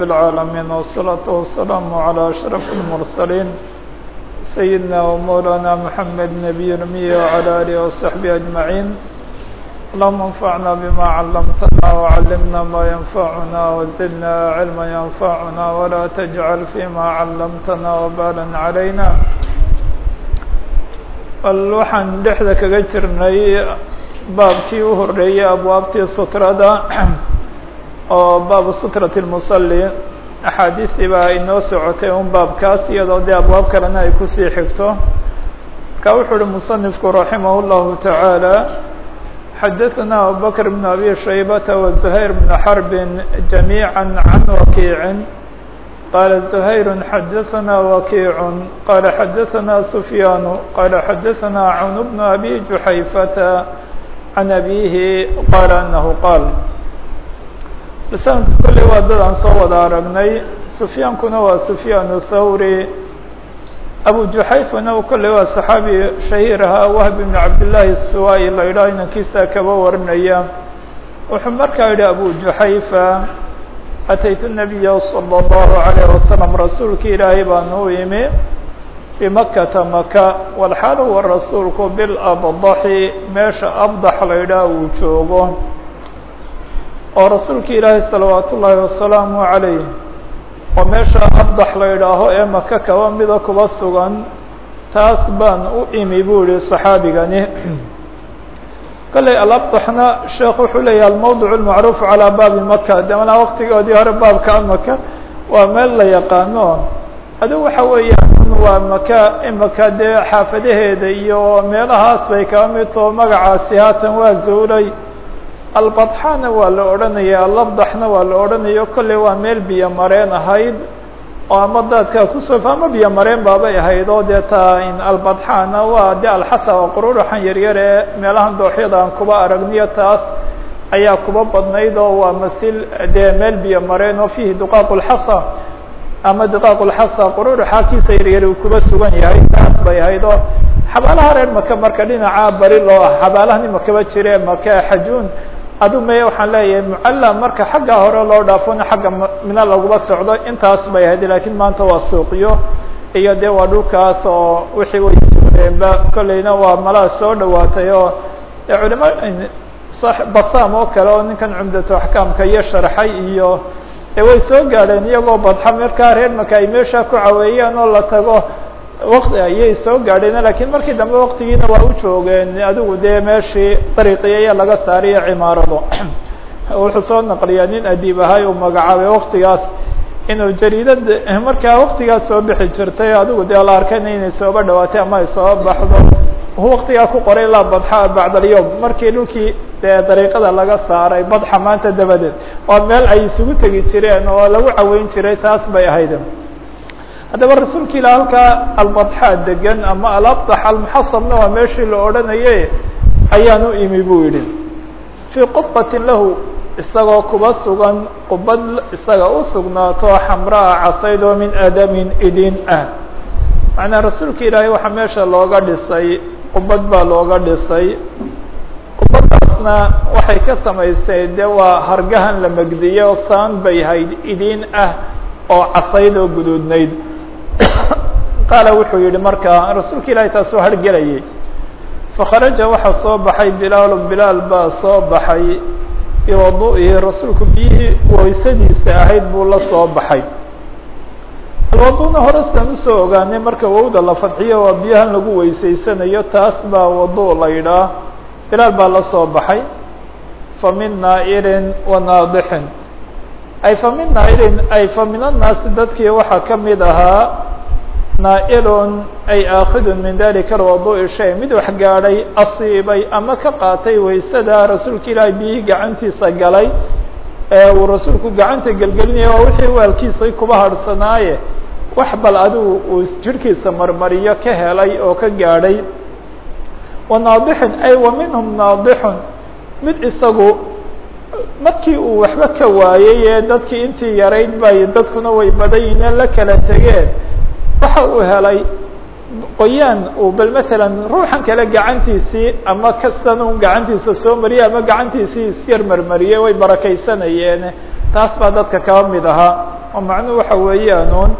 رب العالمين والصلاة والسلام على أشرف المرسلين سيدنا ومولانا محمد نبي الأمي وعلى آله وصحبه أجمعين اللهم انفعنا بما علمتنا وعلمنا ما ينفعنا وزدنا علما ينفعنا ولا تجعل فيما علمتنا وبالا علينا bal waxaan dhexda kaga jirnay baabkii u horeeyey abwaabtii sutrada oo baabu sutrati lmusalli axaadiistii baa inoo socotay un baabkaas iyadoo dee abwaab kalena ay kusii xigto marka wuxuu uhi musanifku raximah اllahu taعaalى xadaثna abubakr bn abi shaybata وزuhayr bn xarbi جamيعا can wakiicin qala زuhayr xadaثna wakiic qala xadaثna sufyaan qala xadaثna cwn bn abi juxayfata can abihi qala anahu qaal sanadka kolley waa dad aan soo wada aragnay sufyaankuna waa sufyaan thawri abu juxayfana kolley waa saxaabi shahiir ahaa wahb bn cabdillaahi suwai la yidhaho inankiisa kaba warinaya wuxuu markaa yihi abu juxayfa ataytu nabiya salى اllahu عalayه wasalam rasuulka ilaahay baan u imi bimakata maka walxaal huwa rasuulku bilabdaxi meesha abdax la yidhaah uu joogo oo rasuulka ilaahay salawaat ullaahi wasalaamu calayh oo meesha abdax la yidhaaho ee maka kaba mida kuba sugan taas baan u imi buu yihi saxaabigani. Kolley alabdaxna sheekh wuxuu leeyahay almawdic lmacruuf calaa baabi maka de manaa waktigoodii hore baabka maka waa meel la yaqaano. Adigu waxa weeyaan waa maka imaka dee xaafadaheeda iyo meelahaas bay kaba mid taho magacaasi haatan waa zawlay albadxana waa la odhanaya alabdaxna waa la odhanayo kolley waa meel biyo mareen ahayd oo ama daadka ku soo ama biyo mareen baabay ahayd. Oo dee taa in albadxana waa de alxasa oo quruuraxan yaryar ee meelahan dooxyada aan kuba aragniyo taas ayaa kuba badnayd. Oo waa masil dee meel biyo mareen oo fiihi duqaaq lxasa ama duqaaq lxasa quruuraxa kiisa yaryar uu kuba sugan yahay taas bay ahayd. Oo xabaalaha reer maka marka dhinaca bari loo ah xabaalahan imakaba jire maka xajuun adu me waxaan leeyahay mucalla marka xagga hore loo dhaafona xagga mina laguma socdo intaas bay ahayd lakiin maanta waa suuqyo iyo dee waa dhulkaas oo wixii way sugeenba kolleyna waa malaa soo dhawaatay oo culimo basam oo kale oo ninkan cumdatu axkaamka iyo sharxay iyo way soo gaadheen iyagoo badxa markaa reer maka ay meesha ku caweeyaan oo la tago waqti ayay soo gaadheen lakiin markii dambe waktigiina waa u joogeen. Adigu dee meeshii dariiqii ayaa laga saariyo cimaarado wuxuu soo naqliyaa nin adiib ahay uu magacaabay waktigaas inuu jariidad markaa waktigaas soo bixi jirtay adigu dee la arkayna inay sooba dhawaatay ama ay soo baxdo. Waktigaa ku qoray laa badxa bacd alyom markii dhulkii dee dariiqada laga saaray badxa maanta dabadeed. Waa meel ay isugu tegi jireen oo lagu caweyn jiray taas bay ahayd haddaba rasuulka ilah halkaa albadxa degan ama alabdax almuxasabna waa meeshii la odhanaye ayaan u imi buu yidhi. Fii qubatin lahu isagoo kuba sugan qubad isaga u sugnaato xamraa casayd min adamin idin ah. Macnaa rasuulka ilaahay waxaa meesha looga dhisay qubad baa looga dhisay. Qubadaasna waxay ka samaystay de waa hargahan la megdiyey oo saan bay hayd idin ah oo casayd oo qaala wuxuu yihi markaa rasuulka ilahay taasoo hargelayay fakharaja waxaa soo baxay bilaalu bilaal baa soo baxay biwadu'ihi rasuulku biyihii waysadiisa ahayd buu la soo baxay. Alwaduna hore sidaan u soo ogaanay marka wowda la fadxiyo waa biyahan lagu weysaysanayo taas baa wadu la yidhaah bilaal baa la soo baxay fa min naa'irin wa fa min annaasi dadkii waxaa ka mid ahaa naa'ilun ay aakhidun min dalika alwadu'i shay. Mid wax gaadhay asiibay ama ka qaatay waysada rasuulka ilaahay biyihii gacantiisa galay ee uu rasuulku gacanta gelgelinaya waa wixii waalkiisay kuba hadhsanaaye wax bal adigu uu jirhkiisa marmariyo ka helay oo ka gaadhay wa naadixin ay wa minhum naadixun. Mid isagu markii uu waxba ka waayey ee dadkii intii yarayd bay dadkuna way badan yihiin la kala tegeen. Waxa uu helay qoyaan uu bal matalan ruuxan kale gacantiisii ama kasan un gacantiisa soo mariyey ama gacantiisii isyar marmariyey way barakaysanayeen taas baa dadka kaba mid ahaa oo macnuhu waxa weeyaanuun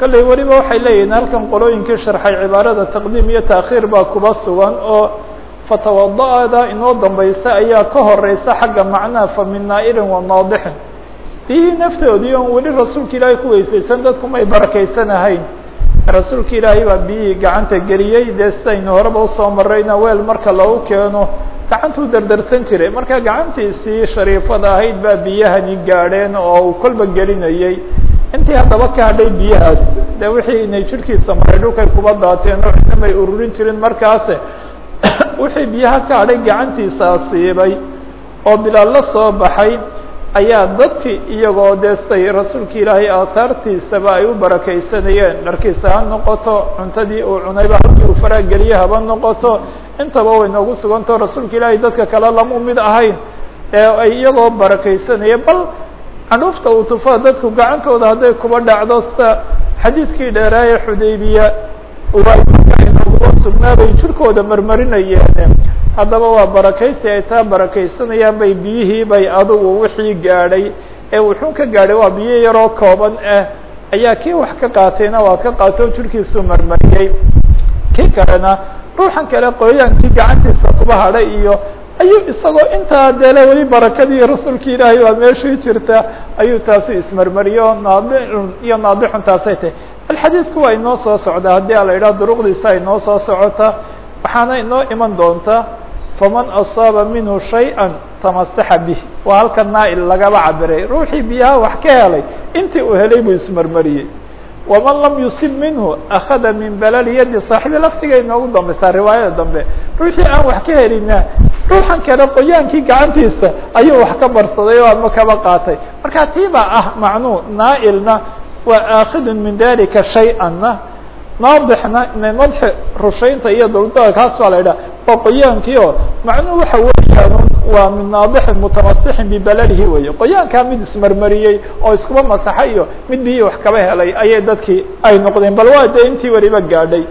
kolley weliba waxay leeyihiin halkan qolooyinkii sharxay cibaarada taqdiim iyo taakhiir baa kuba sugan oo fatawada-da inoo dambaysa ayaa ka horeysa xagga macnaha fa min naa'irin wa naadixin. Biyihii naftoodii oon weli rasuulka ilaahay ku weysaysan dadku may barakaysanahayn. Rasuulka ilaahay baa biyihii gacanta geliyey dee sidaynu horeba u soo marayna weel marka lagu keeno gacantuu dardarsan jiray. Marka gacantiisii shariifada ahayd baa biyahani gaadheen oo uu kolba gelinayey. Intii haddaba ka hadhay biyahaas dee wixii inay jirhkiisa maray dhulkay kuba daateen oo inamay ururin jirin markaase wixii biyaha ka hadhay gacantiisa asiibay oo bilaal la soo baxay ayaa dadkii iyagoo dee say rasuulka ilaahay aahaartiisaba ay u barakaysanayeen. Dharkiisa ha noqoto cuntadii uu cunayba halkii uu faraageliye haba noqoto. Intaba way noogu sugantao rasuulka ilaahay dadka kale lamu mid ahayn ee ay iyagoo barakaysanayeen. Bal candhuufta uu tufaa dadku gacantooda hadday kuba dhacdo sida xadiidkii dheeraaye xudaybiya sugnaabay jirkooda marmarinayeen haddaba waa barakaysi ay taa barakaysanayaan bay biyihii bay adugu wixii gaadhay. Ee wuxuu ka gaadhay waa biyo yaroo kooban ah ayaa kii wax ka qaatayna waa ka qaato jirkiisuu marmariyey. Kii kalena ruuxan kale qoyaankii gacantiisa kuba hadhay iyo ayuu isagoo intaa deele weli barakadii rasuulka ilaahay waa meeshii jirta ayuu taasu ismarmariyo naadixun iyo naadixun taasay tahay bal xadiidku waa inoo soo socda. Haddii a la yidhaha duruqdiisa inoo soo socota waxaana inoo iman doonta faman asaaba minhu shayئa tamasaxa bih waa halka naa-il lagaba cabiray ruuxii biyaha wax ka helay intii uu helay buu ismarmariyey. Waman lam yusib minhu akada min balali yadi saaxibi. Laftiga inoogu dambaysaa riwaayada dambe ruuxii aan wax ka helina ruuxan kale qoyaankii gacantiisa ayuu wax ka barsaday oo ama kaba qaatay. Marka baa ah macnuu naa-ilna waa aakidun min dalika shay-anna naadixna madxi rushaynta iyo dulda kaas baa la yidhaha oo macnuhu waxa weeyaan waa min naadixin mutamasixin bibalalihi weeye. Qoyaankaa mid ismarmariyey oo iskuba masaxay iyo mid biyii wax kaba helay ayay dadkii ay noqdeen. Bal waa dee intii weliba gaadhay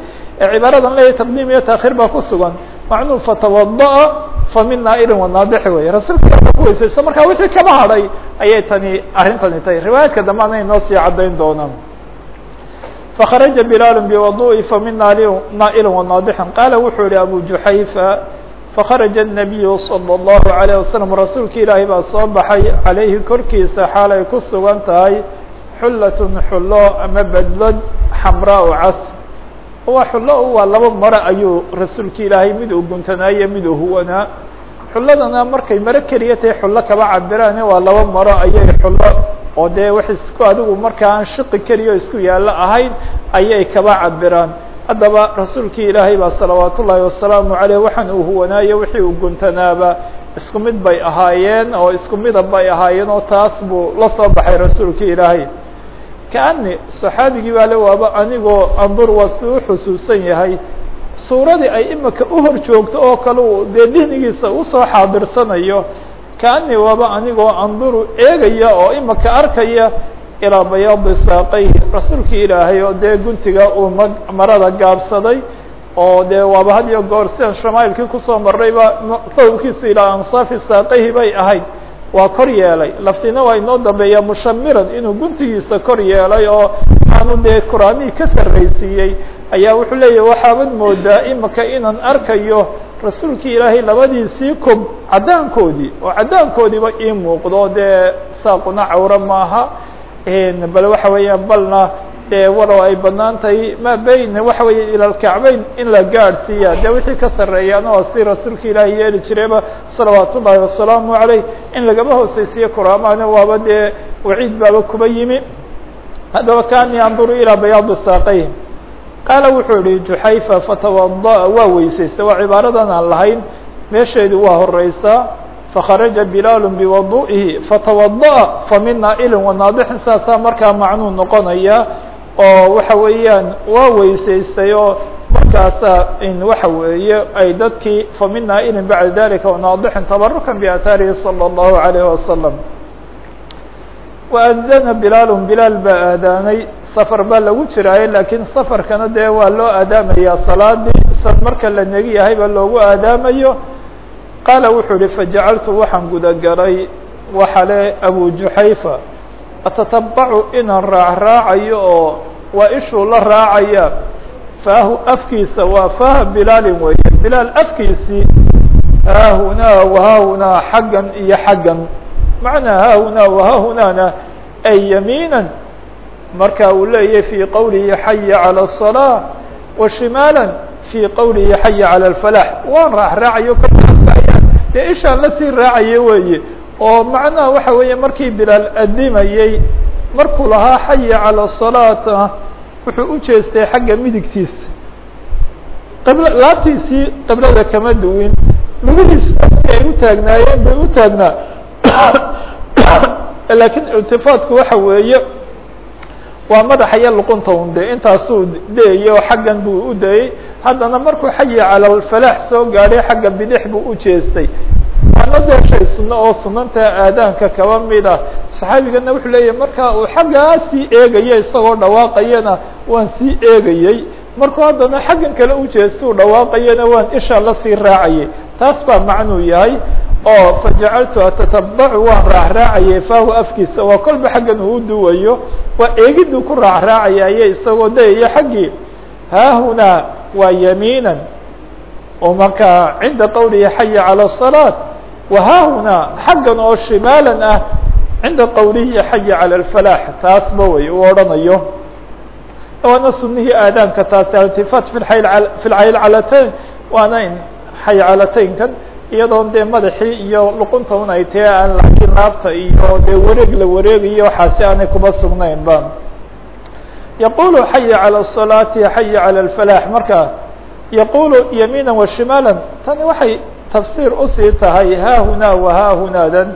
cibaaradan leeyahy taqdiim iyo taakhiir baa ku sugan. Macnuhu fatawada'a fa min naa'irin wanaadixi weye rasuulka ila ku weysaysto markaa wixii kaba hadhay ayay tani arrintani tahay riwaayaadka dambe ana inoo sii caddayn doonaan فkرaجa بilaal بوضuءi famin naaئl وnaadixin qaala wuxuu yihi abu juxayfa fakaraجa النabiyu slى الlahu عalيه waslم rasuulka ilaahay baa soo baxay calayhi korkiisa xaal ay ku sugan tahay xulat xulo ama bedlad xamraa cas waa xulo waa laba maro ayuu rasuulka ilaahay mid uu guntanaaye mid uu huwanaa xuladana markay maro keliya tahay xulo kaba cabiraan waa laba maro ayay xulo oo dee wax isku adigu markaa aan shiqi keliya isku yaallo ahayn ayay kaba cabiraan haddaba rasuulkii ilaahay baa salawaat ullaahi wasalaamu caleyh waxaan uu huwanaayo wixii uu guntanaaba isku mid bay ahaayeen oo isku midab bay ahaayeen oo taas buu la soo baxay rasuulkii ilaahay kaani saxaabigii baa le waaba anigoo andur waa si u xusuusan yahay. Suuradii ay imika u hor joogto oo kale uu dee dihnigiisa u soo xaadirsanayo kaani waaba anigoo anduru eegaya oo imika arkaya ilaa bayaadi saaqayhi rasuulkii ilaahay oo dee guntiga uu ma marada gaabsaday oo dee waaba had iyo goor sidan shamaailkii ku soo marayba thawbkiisa ilaa ansaafi saaqayhi bay ahayd waa kor yeelay. Laftina waa inoo dambeeya mushamiran inuu guntigiisa kor yeelay oo aanu dee kuraamihii ka sarraysiiyey. Ayaa wuxuu leeyahy waxaabad moodaa imika inaan arkayo rasuulkii ilaahay labadiisii kob caddaankoodii oo caddaankoodiiba ii muuqdo dee saaquna cawro maaha. Bal waxa weeyaan balna dee walow ay bannaan tahay ma bayn waxa weeye ila lkacbeyn in la gaadhsiiya dee wixii ka sarreeyaana waa si rasuulka ilaahay yeeli jirayba salawaat wasalaamu caleyh in lagaba hooseysiiye kuraamahana waaba dee waciid baaba kuba yimi. Haddaba kaanii anduru ilaa bayaadi saaqayh qaala wuxuu yihi juxayfa fatawada'a waa weysaysta waa cibaaradan aan lahayn. Meesheedu waa horeysaa fakharaja bilaalu biwadu'ihi fatawada'a famin naa'ilin wanaadixin saasaa markaa macnuu noqonaya oo waxa weeyaan waa weysaystay oo markaasaa in waxa weeye ay dadkii famin naa'ilin bacda dalika wanaadixin tabarukan biataarihi salى الlahu عalayه wasalam waadana bilaalu bilaal baa aadaanay safar baa lagu jiraaye laakiin safarkana dee waa loo aadaamayaa salaadii sad marka la negi yahay baa loogu aadaamayo qaala wuxuu ihi fajacaltu waxaan gudagalay waxale abu juxayfa atatabacu inaan raacraacayo oo waa ishuu la raacaya faahu afkiisa waa faaha bilaalin weeye bilaal afkiisii haahunaa wahaahunaa xaggan iyo xaggan macnaa haahunaa wahaahunaana ay yamiinan marka uu leeyahy fii qowlihi xaya calى الصalaaة wa shimaala fii qowlihi xaya calى اlfalax waan raacraacayo kaayaan dee ishaan lasii raacayo weeye oo macnaha waxa weeye markii bilaal adimayey markuu lahaa xaya calى الصalaata wuxuu u jeestay xagga midigtiisa qibl laabtiisii qiblada kama duwin lugihiis ay u taagnaayeen bay u taagnaa lakiin iltifaatku waxa weeye waa madaxa iyo luqunta un de intaasuu deeyey oo xaggan buu u dayey haddana markuu xayi cala alfalaax soo gaadhay xagga bidix buu u jeestay waana dee shay sunno oo sunanta aadaanka kaba mid ah saxaabigana wuxuu leeyahy marka uu xaggaa sii eegaya isagoo dhawaaqayana waan sii eegayey markuu haddana xaggan kale u jeestuu dhawaaqayana waan isha lasii raacayay taas baa macnuu yahay oo fajacaltu atatabacu waan raacraacayay faahu afkiisa waa kolba xaggan uu duwayo waa eegiduu ku raacraacayaye isagoo dayaya xaggii haahunaa waa yamiinan oo markaa cinda qowlihi xaya calى الصalaaة wahaahunaa xaggan oo shimaalan ah cinda qowlihi xaya calى اlfalaax taasba wey uu odhanayo waana sunihii aadaanka taasi altifaat fi fi lcaylcalatayn waana xaycalataynkan iyadoon dee madaxii iyo luqunta un ay tahe aan laakiin laabta iyo dee wareeg la wareegayo waxaasi aanay kuba sugnayn ba yaqulu xaya calى الصalaati xaya calى اlfalaax marka yaqulu yamiina washimaala tani waxay tafsiir usii tahay haahunaa wahaahunaadan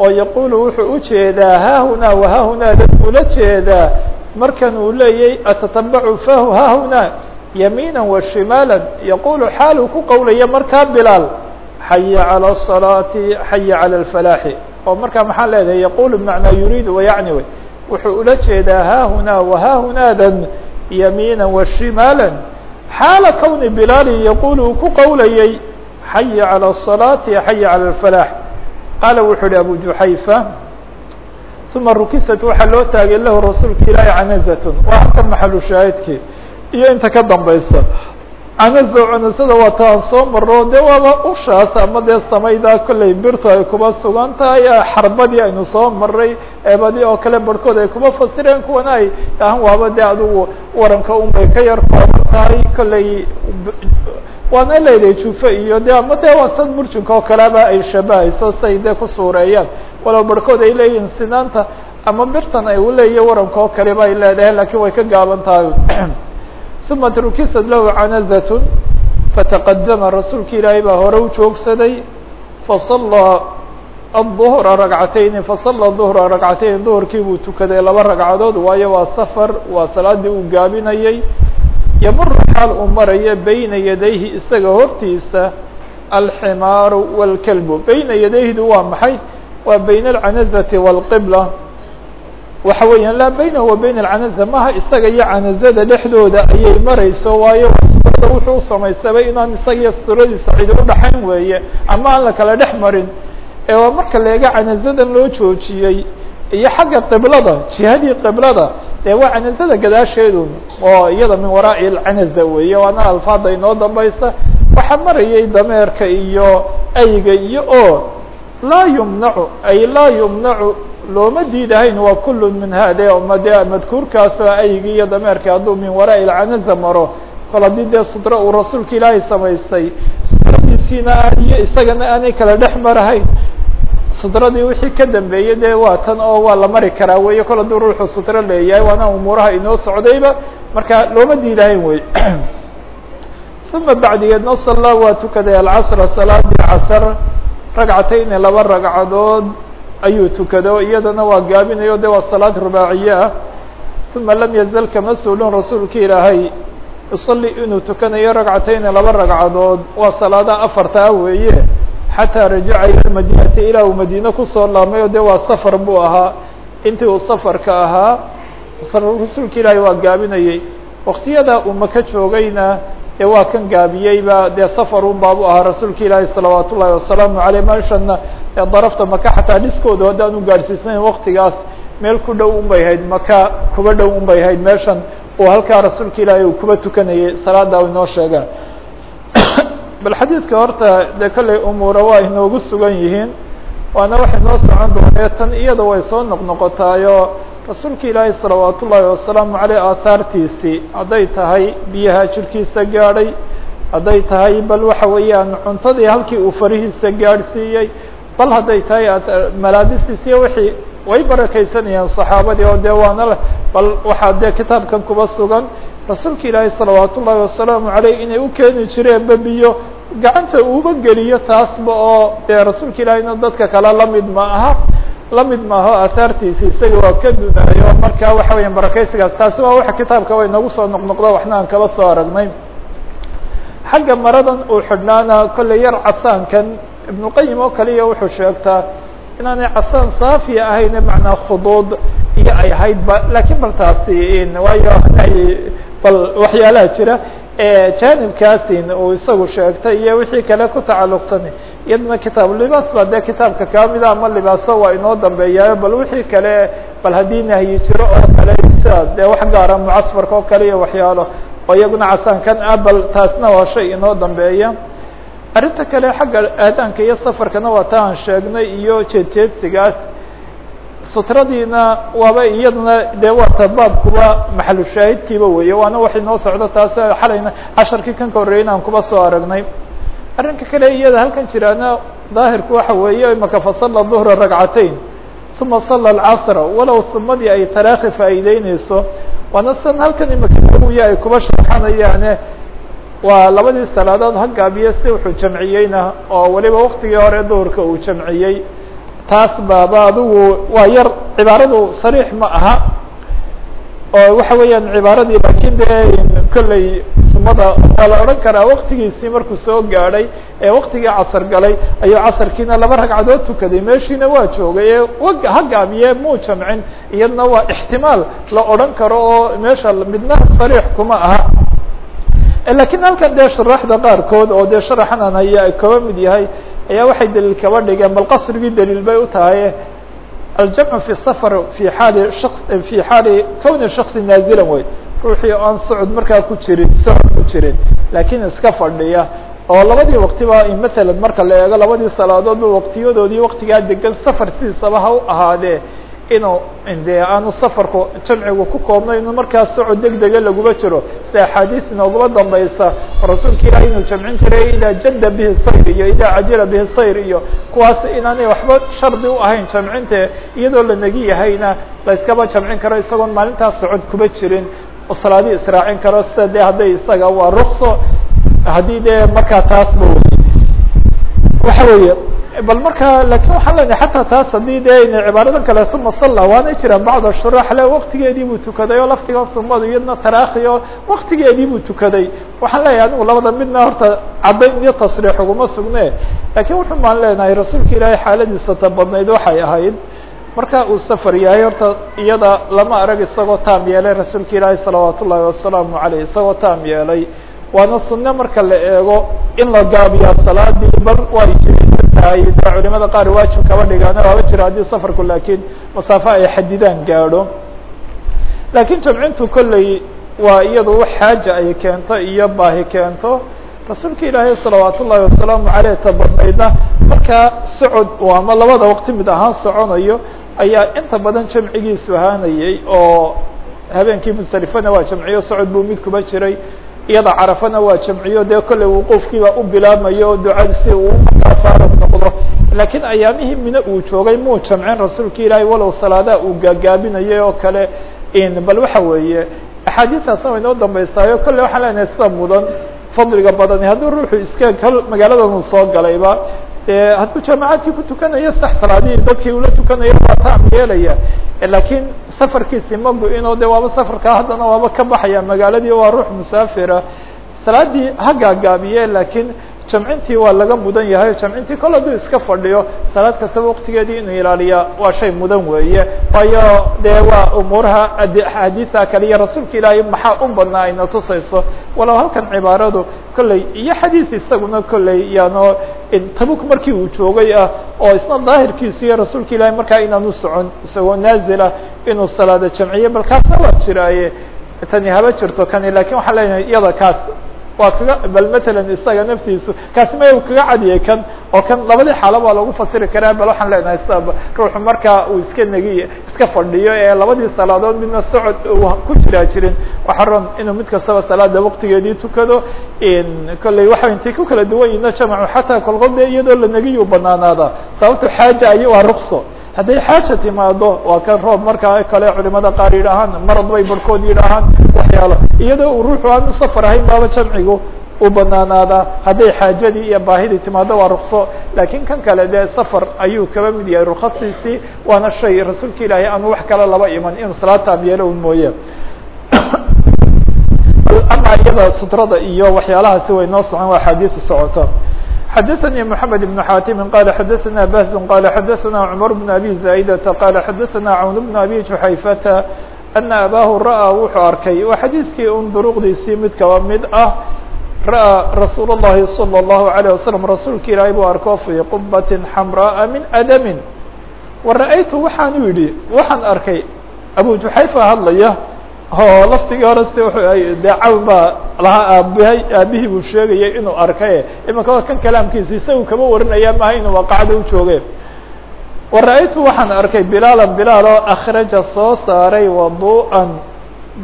oo yaqulu wuxuu ujeedaa haahunaa wahaahunaadan ula jeedaa markan uu leeyay atatabacu fahu haahunaa yamiina washimaala yaqulu xaaluu ku qowlaya markaa bilaal xaya calى الصalaati xaya calى اlfalaaxi oo markaa maxaan leedahay yaqulu bmacnaa yuriidu wayacni wey wuxuu ula jeedaa haahunaa wahaahunaadan yamiina washimaala xaala kowni bilaali yaqulu uu ku qowlayay xaya calى الصalaati xaya calى اlfalaax qaala wuxuu uhi abu juxayfa uma rukisat waxaa loo taagay lahu rasuulka ilaahi canazatun waa halkan maxalu shaahidkii iyo inta ka dambaysa canazo canasada waa taan soo maro de waaba ushaas ama dee samaydaa kollay birtu ay kuba sugan tahay xarbadii aynu soo maray eebadi oo kale barhkood ay kuba fasireen kuwana ay ahan waaba de adigu waranka un bay ka yar kooban tahay kollay waana leedahay jufe iyo de ama de waa sad murjinka oo kaleba ay shabahayso say dee ku suureeyaan. Walow barhkood ay leeyihiin sinaanta ama birtan ay uleeya waranka oo kaleba ay leedahay laakiin way ka gaaban tahay. Uma trukisat lahu canazatun fataqadama rasuulka ilaahay baa hore u joogsaday fasallaa aلظuhra ragcatayni fasallaa duhra ragcatayn duhurkii buu tukaday laba ragcadood waayo waa safar waa salaadii uu gaabinayay yamuru xaal uu maraya bayna yadayhi isaga hortiisa alximaaru wاlkelbu bayna yadayhdu waa maxay? Waa bayna alcanazati wاlqibla waxa weeyaan laa baynahu wa bayna alcanaza. Maha isaga iyo canazada dhexdooda ayay marayso waayo surada wuxuu usamaysabay inaan isaga iyo suradiisa cidi udhaxayn weeye ama aan la kala dhex marin. Ee waa marka leega canazadan loo joojiyey iyo xagga qiblada jihadii qiblada dee waa canazada gadaasheedu oo iyada min waraa'i alcanaza weeye waana alfaada inoo dambaysa waxaa marayay dameerka iyo ayga iyo oo laa yumnacu ay laa yumnacu looma diidahayn waa kul min hade ma madkuurkaasoo aygi iyo dameerka hadduu min waraa'i alcanaza maro. Kol haddii dee sudro uu rasuulka ilaahay samaystay sudradiisiina iyo isagana aanay kala dhex marahayn sudradii wixii ka dambeeyey dee waa tan oo waa la mari karaa weeye. Kol hadduu ruuxu sudro leeyahay waana umuuraha inoo socdayba. Marka looma diidahayn wey uma bacdigeedna sala waa tukaday alcasra salaadii casr ragcatayni laba ragcadood ayuu tukado iyadana waa gaabinayo de waa salaad rubaaciye ah. Uma lam yazal kama suulin rasuulka ilaahay. Yusalli inuu tukanayo ragcatayni laba ragcadood. Waa salaada afarta ah weeye xataa rajaca ila madinati ilaa uu madiine ku soo laamayo de waa safar buu ahaa. Intii uu safarka ahaa rasuulka ilaahay waa gaabinayey. Waktiyada uu maka joogayna dee waa kan gaabiyeyba dee safarun baabu ahaa rasuulka ilaahi salawaat ullahi wasalaamu aleyh meeshana darafta maka xataa dhiskooda haddaanu gaadhsiisnayn waktigaas meel ku dhow un bay maka kuba dhow un bay meeshan. Uu halkaa rasuulka ilaahay uu kuba tukanayay salaada u inoo sheegaan bal xadiidka horta dee kolley umuura waa inoogu sugan yihiin waana waxay noo socon doonee tan iyada way soo noqnoqotaayo. Rasuulka ilaahay salawaat ullaahi wasalaamu caleyh aahaartiisii hadday tahay biyaha jirkiisa gaadhay hadday tahay bal waxa weeyaan cuntadii halkii uu farihiisa gaadhsiiyey bal hadday tahay malaabisiisiyo wixii way barakaysanayaan saxaabadii oo dee waana bal waxaa dee kitaabkan kuba sugan rasuulka ilaahay salawaat ullaahi wasalaamu caleyh inay u keeni jireen babiyo gacanta uuba geliyo taasba oo dee rasuulka ilaahayna dadka kale la mid ma aha la mid maaho aahaartiisi isaga waa ka dunaayo marka waxa weeyaan barakaysigaas taasi waa waxa kitaabka way nagu soo noqnoqdo waxna aan kaba soo aragnay. Xagga maradan uu xidhnaana kolley yar casaankan ibnuqayim oo kaliya wuxuu sheegtaa inaanay casaan saafiya ahayne macnaa khuduud iyo ay ahayd ba lakiin bal taasi waayo ay bal waxyaalaha jira janibkaasin uu isagu sheegtay iyo wixii kale ku tacalluqsan iyadana kitaabu libaas ba dee kitaabka kamida ama libaaso waa inoo dambeeyaayo bal wixii kale bal haddii nahyi jiro oo kale sida dee wax gaara mucasfarka oo kale iyo waxyaalo oo iyaguna casaankan ah bal taasna waa shay inoo dambeeya arrinta kale xagga aadaanka iyo safarkana waa ta aan sheegnay iyo jeedjeedsigaas. Sutradiina waaba iyaduna dee waata baabkuba maxalu shaahidkiiba weeye waana wax inoo socdo taas xalayna casharkii kan ka horreeyna aan kuba soo aragnay. Arrinka kale iyada halkan jiraana daahirku waxa weeye imaka fasala duhra ragcatayn uma sala alcasra walow sumadii ay taraakhi faa'iideyneyso waana san halkan imaka uya ay kuba sharxanayaane waa labadii salaadood ha gaabiye si wuxuu jamciyeyna oo weliba waktigii hore duhurka uu jamciyey. Taas baaba adigu waa yar cibaaradu sariix ma aha. Oo waxa weeyaan cibaaradii laakiin dee kolley sumada. Waa la odhan karaa waktigiisii markuu soo gaadhay ee waktigii casar galay ayuu casarkiina laba ragcadood tukaday. Meeshiina waa joogay ee ha gaabiye muu jamcin? Iyadna waa ixtimaal la odhan karo oo meesha midna sariix kuma aha lakiin halkan dee sharaxda qaarkood oo dee sharaxan aan haya ay kaba mid yahay ayaa waxay daliil kaba dhigeen bal qasrigii daliil bay u tahay. Aljamcu fi safar fi xaali shak fi xaali kowni shaksi naazilan wey ruuxii aan socod markaa ku jirin socod ku jirin laakiin iska fadhiya. Oo labadii waktiba matalan marka la eego labadii salaadoodba waktiyadoodii waktigaa degan safar sidiisaba ha u ahaadee inuu de aanu safarku jamcigu ku koobno inuu markaa socod deg dega laguma jiro. Si axaadiis inooguma dambaysa rasuulka ilahi inuu jamcin jiray idaa jada bihi sayr iyo idaa cajila bihi sayr iyo kuwaas inaanay waxba shardi u ahayn jamcinte iyadoo la negi yahayna la iskaba jamcin karo isagoon maalintaas socod kuma jirin. Oo salaadii israacin karo sida de hadday isaga waa rukso haddii dee markaa wey waxa weeye bal marka laakiin waxaan leenahay xataa taas haddii de cibaaradan kale uma salla waanay jiraan bacd shurax le waktigeedii buu tukaday oo laftiga sumadu iyadna taraakhi oo waktigeedii buu tukaday. Waxaan leeyahay anigu labada midna horta caddayn iyo tasriix uguma sugne laakiin wuxuu maan leenahay rasuulka ilaahay xaaladiisa ta waxay ahayd. Marka uu safar yahay horta iyada lama arag isagoo taam yeelay rasuulka ilaahay salawaat wasalaamu aleyh isagoo taam yeelay waana sunne marka la eego in la gaabiyaa salaadii bal way jirisan tahay culimada qaar waajib kaba dhigaana waaba jira haddii safarku laakiin masaafo ay xadidaan gaadho. Laakiin jamcintu kolley waa iyadu wax xaaja ay keento iyo baahi keento. Rasuulka ilaahay salawaat ullaahi wasalaamu aleyh ta badnaydna markaa socod ama labada waqti mid ahaan soconayo ayaa inta badan jamcigiisu ahaanayay oo habeenkii musdelifana waa jamciyo socod buu mid kuba jiray iyada carafana waa jamciyo dee kolley wuquufkiiba u bilaabmayo ducada si uu markaa faarag noqdo. Laakiin ayaamihii mine uu joogay muu jamcin rasuulka ilaahay walow salaadaha uu gaagaabinayay oo kale bal waxa weeye axaadiistaasna way noo dambeysaayo kolley waxaan leenahay sida mudan fadliga badani hadduu ruuxu iska magaaladan uu soo galayba hadduu jaamacadkii ku tukanayo sax salaadihii dadkii ula tukanayo waa taam yeelaya laakiin safarkiisi ma bu-ino de waaba safarkaa haddana waaba ka baxaya magaaladii waa ruux musaafira. Salaadii ha gaagaabiye laakiin jamcintii waa laga mudan yahay jamcintii kol hadduu iska fadhiyo salaad kastaba waqtigeedii inuu ilaaliya waa shay mudan weeye. Waayo dee waa umuuraha axaadiisa kale iyo rasuulka ilaahay maxaa u badnaa ayna tusayso? Walow halkan cibaaradu kolley iyo xadiis isaguna kolley yaano tabuk markii uu joogay ah oo isna daahirkiisu iyo rasuulka ilaahay markaa inaanu socon isagoo naazila inuu salaada jamciye bal kaasna waa jiraaye. Tani haba jirto kani laakiin waxaan leenahay iyada kaas waa kaga bal matalan isaga naftiisu kaasi may kaga cadiyay kan oo kan labadii xaalo baa lagu fasiri karaa bal waxaan leenahay ruuxu markaa uu iska negiy iska fadhiyo ee labadii salaadood midna socod ku jiraa jirin. Waxa ron inuu mid kastaba salaada waqtigeedii tukado kolley waxa intay ku kala duwan yihiina jamacu xataa kolkode iyadoo la negiyu banaanaada sababto xaaja ay waa rukso hadday xaaja timaado waa kan roob markaa kale culimada qaar yidhaahaan marad bay barhkood yidhaahaan waxyaalo. Iyadoo uu ruuxu aan u safar ahayn baaba jamcigu u banaanaadaa hadday xaajadii iyo baahidii timaado waa rukso laakiin kan kale dee safar ayuu kaba mid yahay rukhasiisii waana shay rasuulka ilaahay aanu wax kale laba iman inuu salaad taam yeelo un mooye. Ama iyada sutrada iyo waxyaalahaasi way noo socon waa axaadiisa socota xdثnي محمد بن xاtم qال xdثna بهز qال xdثna cمر بن أbي زاaئدة qال xdثna cwn بن أbي جuحayفة أن أbاه rأى wuxuu arkay waa xadيiثkii un duruqdiisii mid kaba mid ah rأى رasuul الlahi صلى الله عليه وسلم rasuulka ilaahay buu arko في qبة xمراء min أdم وaرأytu waxaanu yihi waxaan arkay أbو جuحayفة hadlaya o laftigii hore si de cawn baa lahaa aabahay aabihii buu sheegayay inuu arkay. Imanka kan kalaamkiisa isagu kama warinaya maha inuu waaqacda u jooge. Wara-aytu waxaan arkay bilaalan bilaal oo akhraja soo saaray wadu'an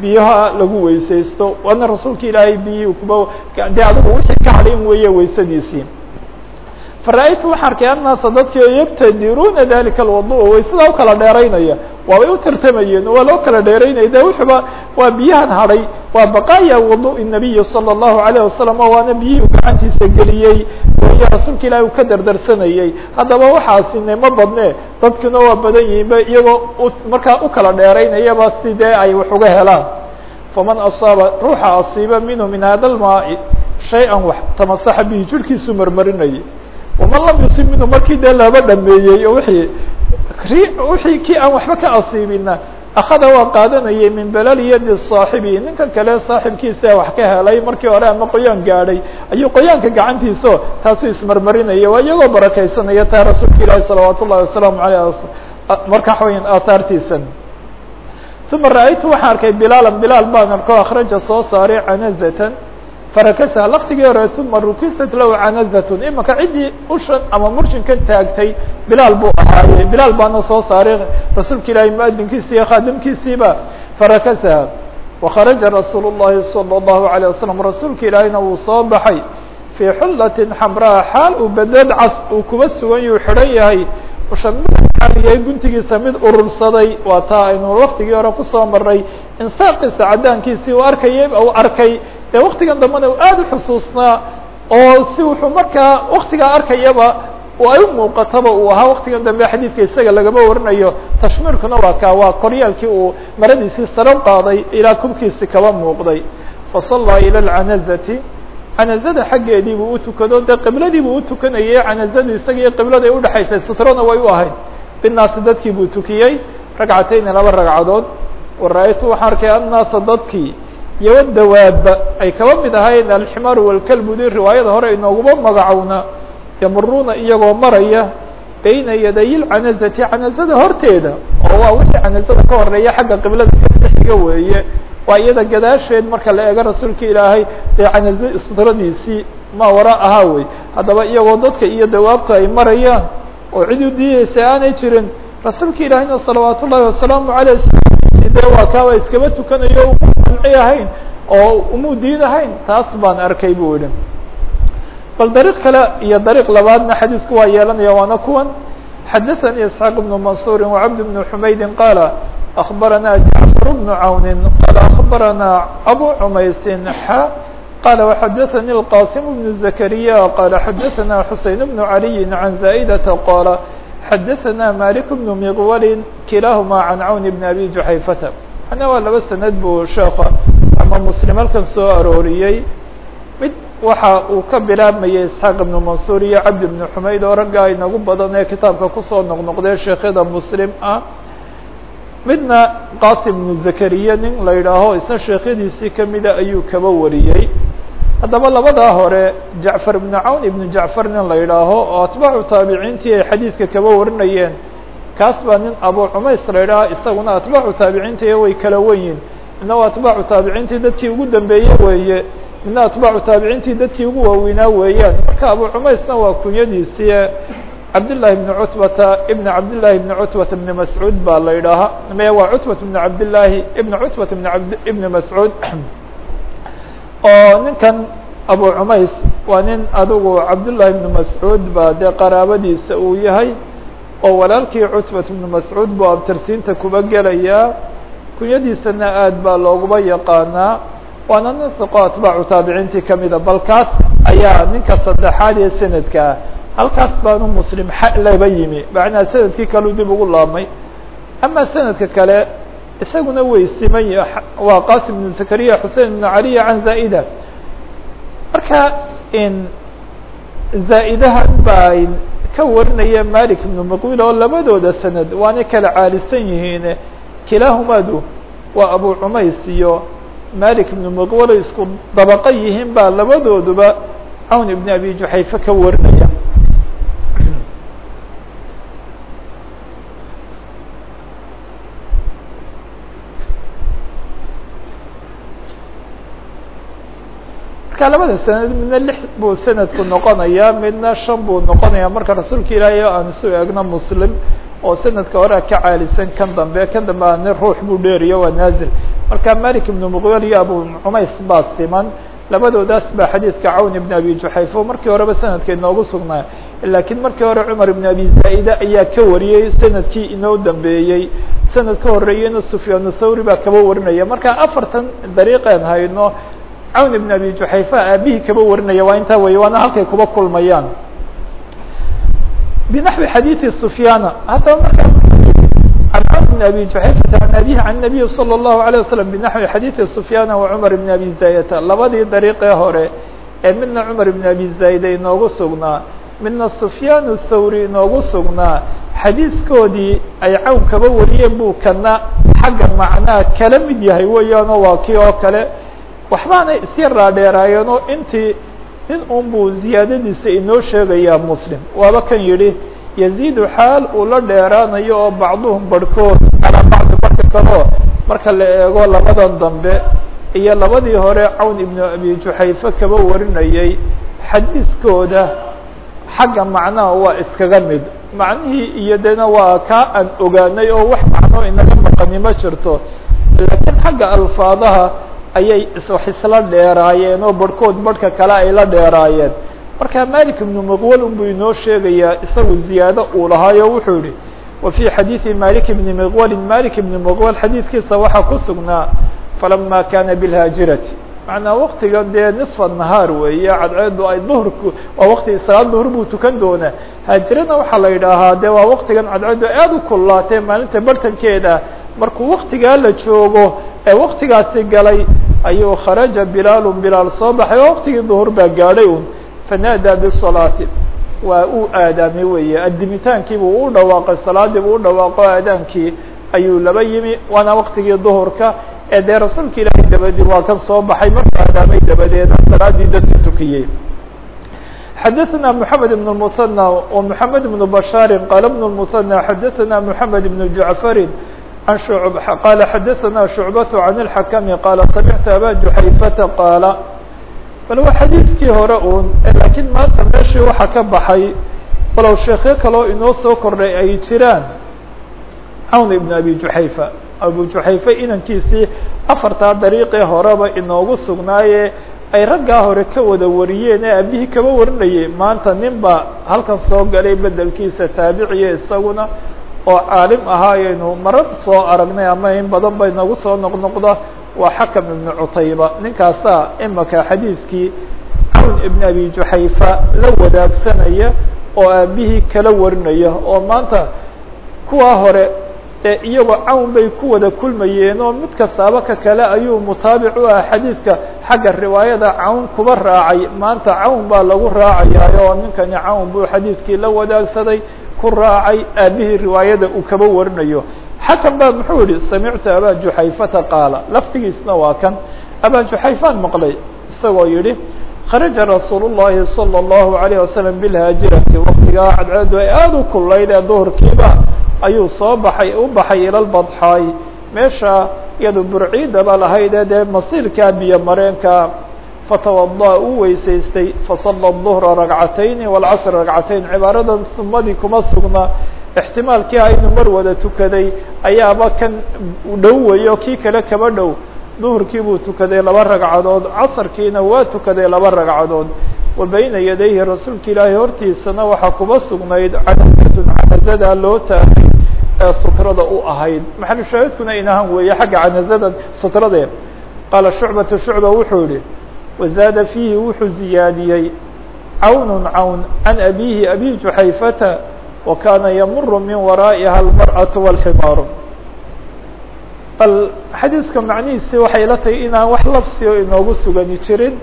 biyaha lagu weysaysto. Waana rasuulka ilaahay biyihii kuba de adigu wixii ka hadhayn weeye weysadiisii fara-aytu waxaan arkay annaasa dadkii oo yabtadiruuna dalika alwadu waysadaa ukala dheeraynaya waabay u tartamayeen waa loo kala dheeraynaya de wuxuuba waa biyahan hadhay waa baqaaya waduءi الnabiyi salى الlahu عalيه wasalam oo waana biyihii u gacantiisa geliyey iyo rasuulka ilahi uu ka dardarsanayey haddaba waxaasine ma badne dadkuna waa badan yihiinba iyagoo markaa ukala dheeraynayaba si dee ay wax uga helaan faman asaaba ruuxa asiiba minhu min hada lmaai shay-an wax tamasaxa bihi jirhkiisu marmarinayay waman lam yusib minhu markii dee laba dhameeyey oo wixii wixii kii aan waxba ka asiibina akada waa qaadanayay min balal yadi صaaxibi ninkan kale saaxibkiisa wax ka helay markii hore ama qoyaan gaadhay ayuu qoyaanka gacantiiso taasuu ismarmarinaya waa iyagoo barakaysanaya taa rasuulka ilaahi salawaat ullahi wasalaamu aleyh marka xaweyan aahaartiisan uma ra'aytu waxaan arkay bilaala bilaal baan arko akraja soo saaray canazatan farakasa laftigii hore uma rukisat lahu canazatun imaka ciddii ushan ama murshinkan taagtay bilaal buu ahaaye bilaal baana soo saaray rasuulka ilaahay muadinkiisi iyo khaadimkiisiiba farakasaha wakharaja rasuul الlahi salى الlahu عalيه wasalam rasuulka ilaahayna wuu soo baxay fii xullatin xamraa xaal uu beded cas uu kuba sugan yuu xidhan yahay ushan yahay guntigiisa mid urursaday waa taa aynu laftigii hore ku soo maray insaaqiisa cadaankiisii u arkayay u arkay dee waktigan dambena uu aada u xusuusnaa oo si wuxuu markaa waktigaa arkayaba ay u muuqataba uu ahaa waktigan dambe xadiidka isaga lagama warinayo tashmiirkuna waa kaa waa koryaalkii uu maradiisii saro qaaday ilaa kubkiisi kaba muuqday. Fasallaa ila alcanazati canazada xaggeedii buu u tukado dee qibladii buu u tukanayay canazadu isaga iyo qiblada udhexaysay sutrona way u ahayd. Binaasi dadkii buu tukiyey ragcatayni laba ragcadood. Wara-aytu waxaan arkay annaasa dadkii iyo wadawaaba ay kaba mid ahayn alximaaru walkalbu di riwaayada hore inooguma magacowna yamuruuna iyagoo maraya bayna yaday lcanazati canazada horteeda oo waa wixii canazada ka horreeya xagga qiblada kaxiga weeye waa iyada gadaasheed marka la eego rasuulka ilaahay dee canildo ma mawara ahaa wey. Haddaba iyagoo dadka iyo dawaabta ay marayaan oo cid u diideysa aanay jirin rasuulka ilaahayna salawaat ullahi wasalaamu alay dee waa kaaba iskaba tukanayo umci ahayn oo umuu diidahayn taas baan arkay buu yihi bal dariiq kale iyo dariiq labaadna xadiisku waa yeelanaya waana kuwan. Xadaثanii isxaaq ibnu mansuuri wacabd bnu xumaydin qaala akbarana jacfar bnu cawni qaala akbarana abu cumaysin xa qala وxadaثanii اlqasim bnu zakariya qaala xadaثana xuseyn bnu عaliyi can zaa'data qaala xadaثana malik bnu miqwalin kilaahuma can cawn bn abi juxayfata ana waa laba sanad buu sheeka ama muslim halkan soo arooriyey mid waxa uu ka bilaabmayay isxaaq ibnu mansuur iyo cabdi ibnu xumayd oo raggaa inagu badan ee kitaabka kusoo noqnoqdee sheekyada muslim ah midna qasim ibnu zakariya nin la yidhaaho isna sheekhyadiisii kamida ayuu kaba wariyey. Haddaba labadaa hore jacfar ibnu cawn ibnu jacfar nin la yidhaaho oo atbaacu taabiciintii ay xadiidka kaba warinayeen. Kaas baa nin abu cumays la yidhaaho isaguna atbaacu taabiciintii way kala wenyiin midna atbaacu taabiciintii dadkii ugu dambeeye weeye. Midna atbaacu taabiciintii dadkii ugu waaweynaa weeyaan. Marka abu cumaysna waa kunyadiisii cabdالlahi بn cutbata ibn cabdالlahi ibn cutbata ibn mascuud baa la yidhaahaa me waa cutbat ibn cabdالlahi ibn cutbat ibn abd ibn mascuud oo ninkan abu cumays waa nin adigu cabdالlahi ibn mascuud ba dee qaraabadiisa uu yahay oo walaalkii cutbat ibn mascuud buu abtirsiinta kuba gelayaa kunyadiisana aad baa looguba yaqaanaa waana nin siqo atbaacu taabiciintii kamida bal kaas ayaa ninka saddexaad ee sanadkaa halkaas baanu muslim laba yimi. Macnaa sannadkii kaleu dib ugu laabmay. Ama sanadka kale isaguna way siman y waa qasim ibnu zakariya xusein ibnu caliya can zaa'ida. Marka zaa'idahan baa ka warinaya malik ibnu muqwil oo labadooda sanad waanay kala caalisan yihiin kilaahumaadu waa abu cumays iyo malik ibnu muqwilo isku dabaqo yihiin baa labadooduba cawn ibn abi juxayfe ka warinaya marka labada sanad midna lix buu sanadku noqonaya midna shan buu noqonaya. Marka rasuulka ilaahay o aan isu egno muslim oo sanadka horea ka caalisan kan dambe kan dambe a nin ruux buu dheeriyo waa naazil marka malik ibnu muqwel iyo abu cumays baa siman. Labadoodaas baa xadiidka cawn ibn abi juxayfa markii horeba sanadka inoogu sugnaa lakiin markii hore cumar ibn abi zaa'ida ayaa ka wariyey sannadkii inoo dambeeyey. Sanad ka horeeyena sufyaan thawri baa kaba warinaya. Marka afartan dariiqeen hayno cawn ibn abi juxayfa aabihii kaba warinaya waa intaa wey waana halkay kuba kulmayaan binaxwi xadiidi sufyaana haddaba marka can cawn ibn abi juxayfata can abihi can nabiyi salى الlahu عalيه waslm binaxwi xadiidi sufyaana wa cumar ibn abi zaydata labadii dariiqee hore ee midna cumar ibn abi zayda inoogu sugnaa midna sufyaan thawri inoogu sugnaa xadiidkoodii ay cawn kaba wariyeen buu kana xagga macnaa kala mid yahay weeyaanoo waa kii oo kale waxbaana isyar raadheeraayeen oo intii nin un buu ziyaadadiisa inoo sheegayaa muslim. Waaba kan yidhi yaziidu xaal uu la dheeraanayo oo bacduhum barhkood calaa bacdi barka kaleo marka la eego labadan dambe iyo labadii hore cawn ibnu abi juxayfe kaba warinayay xadiiskooda xagga macnaha waa iskaga mid. Macnihii iyo dena waa kaa aan ogaanay oo wax macnoo inaga maqani ma jirto. Laakiin xagga alfaadaha ayay wax isla dheeraayeen oo barhkood barhka kale ay la dheeraayeen. Marka malik ibnu muqwal unbuu inoo sheegayaa isagu ziyaado uu lahaayo wuxuu yihi wa fii xadiidi malik ibni muqwalin malik ibni muqwal xadiidkiisa waxaa ku sugnaa falama kana bilhaajirati. Macnaa waktiga dee nisfa nahaar weeye cadceedu ay duhurku waa wakti salaad duhur buu tukan doonaa. Haajirana waxaa la yidhaahaa de waa waktigan cadceedu aad u kullaatee maalinta bartankeeda markuu waktigaa la joogo ee waktigaasi galay ayuu kharaja bilaalu bilaal soo baxay oo waktigii duhur baa gaadhay un fanaadaa bisalaati waa uu aadaamay weeye addimitaankiibuu u dhawaaqay salaadii buu u dhawaaqo aadaankii ayuu laba yimi waana waktigii duhurka ee dee rasuulka ilaahay dabadi waa kan soo baxay markuu aadaamay dabadeeda salaadii dadka tukiyey xadaثna mحamed بن المثنى ومحamed بن بشhاar qال بن المثنى xadaثna mحamed بن جعفr عن شعب قال xadaثna شhuعبة عن الحكم qال سمعت abا جحayفةa qاaل bal waa xadiidkii hore un lakiin maanta meeshii waxaa ka baxay walow sheekyo kaloo inoo soo kordhay ay jiraan cawn iبn abi juحayfa abu juxayfe inankiisii afartaa dariiqii horeba inoogu sugnaaye ay raggaa hore ka wada wariyeen ee aabihii kaba warinayay maanta nin baa halkan soo galay bedelkiisa taabiciya isaguna oo caalim ahaayaynu marar soo aragnay ama in badan bay nagu soo noqnoqda waa xakam ibnu cutayba. Ninkaasaa imaka xadiidkii cawn ibn abi juxayfa la wadaagsanaya oo aabihii kala warinaya. Oo maanta kuwaa hore ee iyagoo cawn bay ku wada kulmayeen oo mid kastaaba ka kale ayuu mutaabic u ah xadiidka xagga riwaayada cawn kuba raacay. Maanta cawn baa lagu raacayaa oo ninkani cawn buu xadiidkii la wadaagsaday ku raacay aabihii riwaayada uu kaba warinayo xakan baa muxuu yihi samictu abaa juxayfata qaala laftigiisna waa kan abaa juxayfaan maqlay isagoo yihi kharaja rasuul الlahi salى الlahu عalيه wasalam bilhaajirati waktigaa cadceedu ay aada u kullayd ee duhurkiiba ayuu soo baxay u baxay ila lbadxaay meesha iyadu burciidaba lahaydee dee masiirkaa biyo mareenka fatawada u weysaystay fasala الظhra ragcatayni wاlcasr ragcatayn cibaaradan sumadii kuma sugna ixtimaalkii aynu mar wada tukaday ayaaba kan dhowayo kii kale kaba dhow duhurkii buu tukaday laba ragcadood casarkiina waa tukaday laba ragcadood wa bayna yadayhi rasuulka ilaahay hortiisana waxaa kuba sugnayd canazatun canazadaa loo taagay ee sutrada u ahayd maxalu shaahidkuna inahan weeye xagga canazada sutrade qaala shucbatu shucba wuxuu yihi wazaada fiihi wuxuu ziyaadiyey cawn cawn can abihi abi juxayfata wa kaana yamuru min waraa'iha almarأaةu wاlximaaru bal xadiiska macnihiisi waxay la tahay inaan wax labsiyo inoogu sugani jirin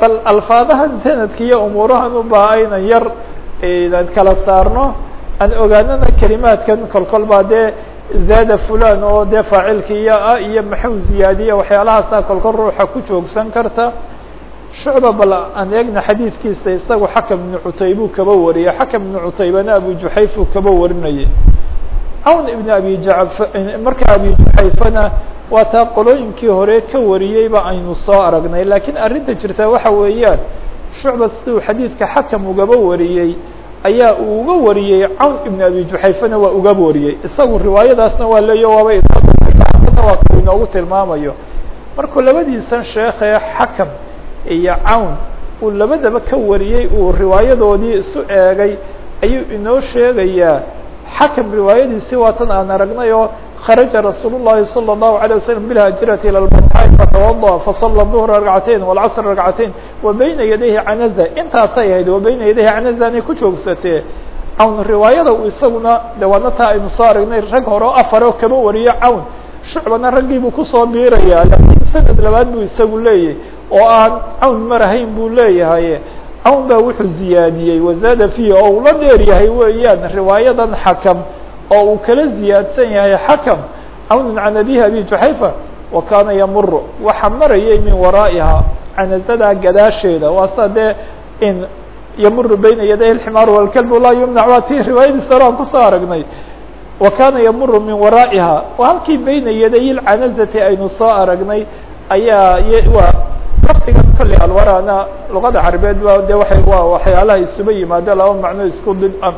bal alfaadahan sanadka iyo umuurahan ubaa aynan yar an kala saarno aan ogaanana kelimaadkan kolkol baa dee zaada fulan oo dee faacilkiiya ah iyo maxuu ziyaadiya waxyaalahaasa kolkol ruuxa ku joogsan karta shucba bal aan eegna xadiidkiisa isagu xakam ibnu cutaybuu kaba wariyay xakam ibnu cutaybana abu juxayfuu kaba warinayay cawn ibn abi marka abi juxayfana waa taa qolooyinkii hore ka wariyeyba aynu soo aragnay lakiin arrinta jirta waxa weeyaan shucba siduu xadiidka xakam ugaba wariyey ayaa uu uga wariyey cawn ibn abi juxayfana waa ugaba wariyey isagu riwaayadaasna waa leeyo waaba ana waa ku inoogu tilmaamayo markuu labadiisan sheekee xakam iyo cawn uu labadaba ka wariyey uu riwaayadoodii isu eegay ayuu inoo sheegayaa xakam riwaayadiisi waa tan aan aragnay oo kharaja rasuul الlahi salى الlahu عalيه waslm bilhaajirati ilى fatawada fasala duhra ragcatayn wاlcasr ragcatayn wa bayna yadayhi canaza intaasay ahayd wa bayna yadayhi canaza anay ku joogsatee cawn riwaayada uu isaguna de waana taa aynu soo aragnay rag hore oo afar oo kaba wariyo cawn shucbana raggii buu ku soo biiraya laakiin sanad labaad buu isagu leeyahy oo aan cawn marahayn buu leeyahay cawn baa wuxuu ziyaadiyey wazaada fiihi oo uu la dheer yahay weeyaan riwaayadan xakam oo uu kala ziyaadsan yahay xakam cawn can abihi abi juxayfa wa kaana yamuru waxa marayay min waraa'iha canazadaa gadaasheeda. Waa sa dee in yamuru bayna yaday اxmaar wاlkalbu laa yumnac waa tii riwaayadiisa hore aan ku soo aragnay. Wa kaana yamuru min waraa'iha halkii bayna yaday lcanazati aynu soo aragnay. Ayaa waa lafdigan kolley alwarana luqada carabeed ba de waay waa waxyaalaha isuba yimaado laba macno isku ah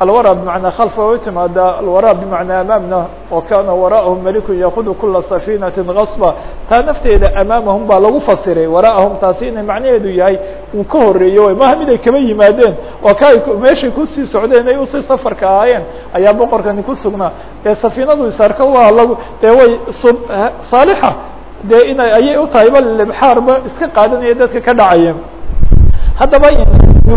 alwara bmacnaa khalfa way timaada alwara bimacnaa amaamna wa kana wara'ahum malikun yakudu kula safinati gasba taa nafteeda amaamahum baa lagu fasiray wara'ahum taasi inay macnaheedu yahay uu ka horeeyo maha mid ay kaba yimaadeen. Waa ka ay meeshay ku sii socdeen ay u sii safarka ahaayeen ayaa boqorkani ku sugnaa. Dee safiinadu isarka waa lag dee way saalixa dee ina ayay u tahay ba libxaarba iska qaadanaya dadka ka dhacaya haddaba min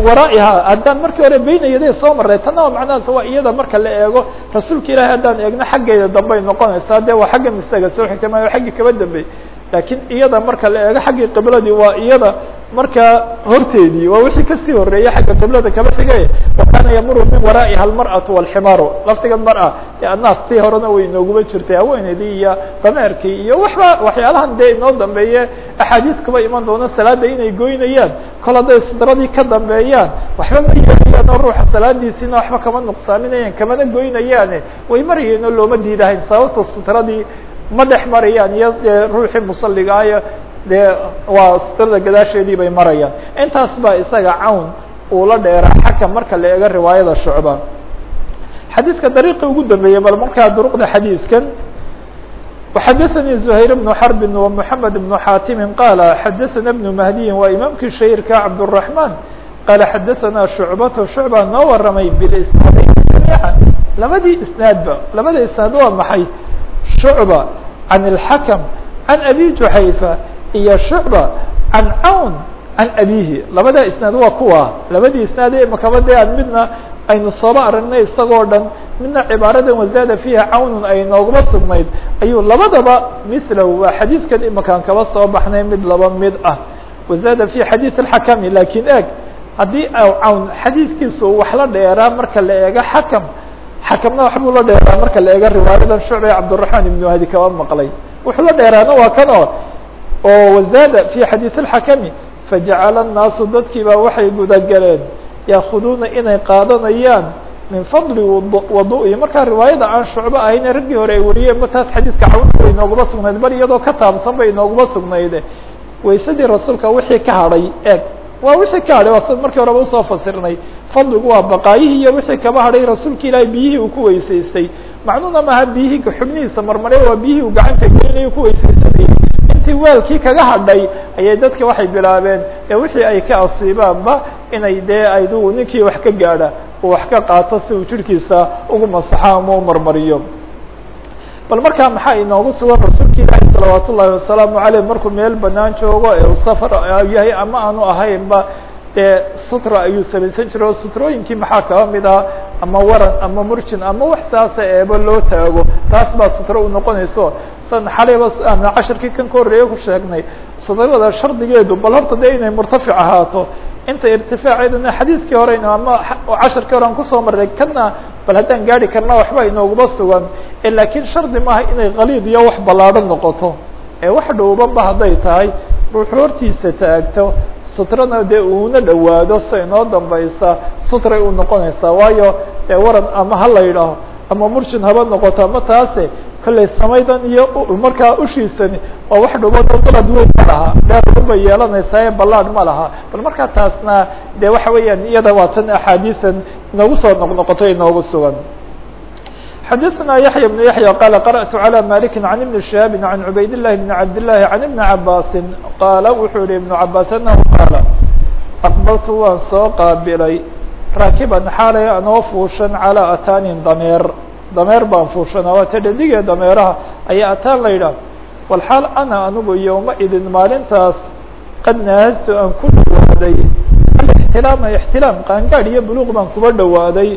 haddaan markii hore bayna yaday soo maray tanna waa macnahaas waa iyada marka la eego rasuulka ilaahay haddaan eegno xaggeeda dambay noqonaysaa dee waa xaggan isaga soo xigta maayo xaggii kaba dambey laakiin iyada marka la eego xaggii qibladii waa iyada markaa horteedii waa wixii ka sii horeeyey xagga qiblada kaba xigay. Wa kaana yamuru min waraa'iha almar'atu walximaaru laftiga mar-a ee annaas tii horena way inooguma jirtay haweeneydii iyo dameerkii iyo waxba waxyaalahan dee inoo dambeeye axaadiis kuba iman doona salaada inay goynayaan kol hadday sidradii ka dambeeyaan. Waxba ma yeelayaan oo ruuxa salaadiisiina waxba kama nuqsaaminayaan kamana goynayaane. Way marayeen oo looma diidahayn sababto sitradii ma dhex marayaan iyo ruuxii musaliga ayo dee waa sitrada gadaasheedii bay marayaan intaas baa isaga cawn uu la dheeraa xakam marka la eego riwaayada shucba xadiidka dariiqi ugu dambeeyey bal markaa duruqda xadiidkan وxadثnي زهayر بن حرب ومحمد بن xاtم qال xadثna بن مهدي waa imaمkii شhahيرka عبدالرحمن qال xadثna شhuعبة شhuعبة noo waramay bاsناaدyn جaميعا labadii isناadba labada isناad waa maxay شhuعبة عن الحكم عن أbي جuحayفة iyo shucba can cawn can abihi labada isnaad waa kuwa. Labadii isnaade imakaba aad midna aynu sooba aragnay isagoo dhan midna cibaaradan wazaada fiiha cawnun ay nooguma sugnayd. Ayuu labadaba milow waa xadiidkan imakaan kaba soo baxnay mid laba mid ah. Wazaada fi xadiid alxakami laakiin eeg haddii cawn xadiidkiisu wax la dheeraa marka la eego xakam xakamna waxbuu la dheeraa marka la eego riwaayadan shucbe cabdiraxmaan ibnu hadi kaba maqlay. Wuxuu la dheeraana waa kan oo wazaada fii xadiid alxakami fajacala annaasu dadkiibaa waxay gudageleen yaakuduuna inay qaadanayaan min fadli wadu'i markaa riwaayada aan shucbo ahayne raggii hore ay wariyeenba taas xadiidka cawnka way inooguba sugnayd bal iyadoo ka taabsan bay inooguba sugnayde waysadii rasuulka wixii ka hadhay eeg. Waa wixii ka hadhay waa sad markii horeba u soo fasirinay fadligu waa baqaayihii iyo wixii kaba hadhay rasuulka ilaahay biyihii uu ku weysaystay. Macnuuna maaha biyihii xubnihiisa marmaree waa biyihii uu gacanta gelinaya ku weysaysanayay intii weelkii kaga hadhay ayay dadka waxay bilaabeen ee wixii ay ka asiibaanba inay dee aydu ninkii wax ka gaadha uu wax ka qaato si uu jirhkiisa ugu masaxo ama u marmariyo. Bal markaa maxaa inoogu sugan rasuulka ilaahi salawaat ullaahi wasalaamu aleyh markuu meel banaan joogo ee uu safar yahay ama aanu ahaynba dee sutra ayuu samaysan jira oo sutrooyinkii maxaa kaba mid ah? Ama waran ama murjin ama wax saasa eeba loo taago. Taas baa sutro u noqonayso. San xalayba ana cashirkii kan ka horreeye ku sheegnay. Sutrada shardigeedu bal horta dee inay murtafic ahaato. Inta irtifaaceeduna xadiidkii horeyna ama casharkii hore aan ku soo marray kana bal haddaan gaari karna waxba inooguma sugan. Lakiin shardi maaha inay kaliid iyo wax ballaadhan noqoto. Ee wax dhowbanba hadday tahay. Ruuxu hortiisa taagto sutrana dee uuna dhowaado sa inoo dambaysa sutray u noqonaysaa waayo dee waran ama ha la yidhaaho ama murjin haba noqoto ama taase kollay samaydan iyo markaa ushiisani waa wax dhubado dalad weyn ma laha dheer bay yeelanaysaa ee ballaadh ma laha. Bal markaa taasna dee waxa weeyaan iyada waa tan axaadiisan inoogu soo noqnoqoto inoogu sugan xadثna yaحyى بن yaحyى qال qرأت عlى mالك عن بن شهاaب عن عubayd اللhi بن عبد اللhi عن بن عabاsi qاala wuxuu yihi iبن cabاs أنه qاaل أqبلtu waan soo qaabilay raakiban xaalay anoo fuushan calىa ataanin dameer dameer baan fuushana waa ta dhadigee dameeraha ayaa ataan la yidhaah walxaal ana anigu yowma idin maalintaas qad naahaztu aan ku dhawaaday alixtilaama ixtilaam qaangaadh iyo buluuq baan kuba dhawaaday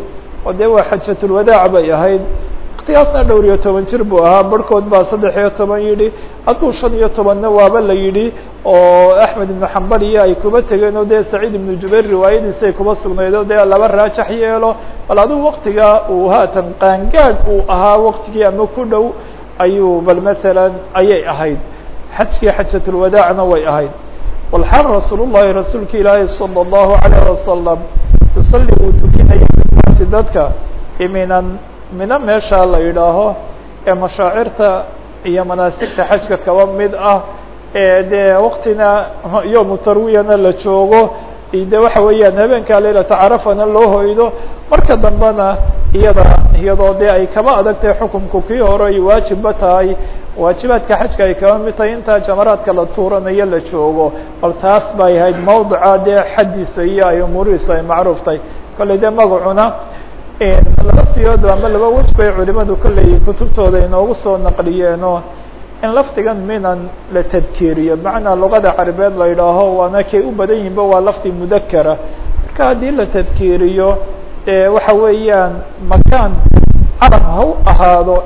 oo dee waa xajatulwadaac bay ahayd. Waktigaasna dhowr iyo toban jir buu ahaa. Barhkood baa saddex iyo toban yidhi. Hadduu shan iyo tobanna waaba la yidhi oo axmed ibnu xambal iyo ay kuba tegeen oo dee saciid ibnu jubayr riwaayadiisa ay kuba sugnayd dee laba raajax yeelo. Bal adigu waktigaa uu haatan qaangaadh uu ahaa waktigii ama ku dhow ayuu bal masalan ayay ahayd. Xajkii xajatulwadaacna way ahayd. Walxaal rasuul llahi rasuulka ilaahi salى اllahu alayh wasalam yusalli uu tukinaya dadka iminan mina meesha la yidhaaho ee mashaacirta iyo manaasigta xajka kaba mid ah ee dee waktina yowmu tarwiyana la joogo de waxa weeyaan habeenkaa laylata carafana loo hoydo marka dambena iyada iyadoo dee ay kaba adag tahay xukumku kii hore ay waajibba tahay waajibaadka xajka ay kaba mid tahay intaa jamaraadka la tuuranayo la joogo. Bal taas bay ahayd mawdica dee xaddiisa iyo ay umuurihiisu ay macruuf kollay dee magacuna laba siyood ama laba wej bay culimadu kolley kutubtooda inoogu soo naqliyeeno in lafdigan minan la tadkiiriyo. Bimacnaa luqada carabeed la yidhaaho waana kay u badan yihinba waa lafdi mudakara marka haddii la tadkiiriyo waxa weeyaan makaan carab ha u ahaado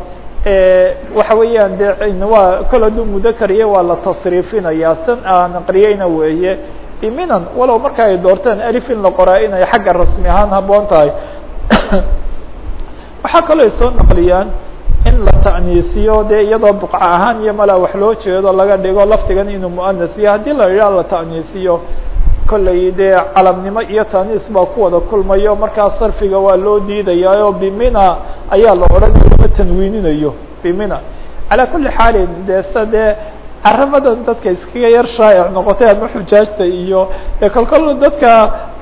waxa weeyaan de waa kol mudakar iyo waa la tasriifinayaa. San aan aqriyeyna weeye biminan walow marka ay doorteen alif la qoraa inay xagga rasmi ahaan haboon tahay waxaa kaloo ay soo naqliyaan in la ta'niisiyo dee iyadoo buqca ahaan iyo malaa wax loo jeedo laga dhigo lafdigan inuu muanas iyo haddii la yidhaha la ta'niisiyo kollay dee calamnimo iyo ta'niis baa ku wada kulmayo. Markaa sarfiga waa loo diidayaayo bimina ayaa la odhanaya lama tanwiininayo. Bimina. Calaa kuli xaalin dee sa dee caramadan dadka iskaga yar shaa'ic noqotay ama xujaajta iyo e kolkol dadka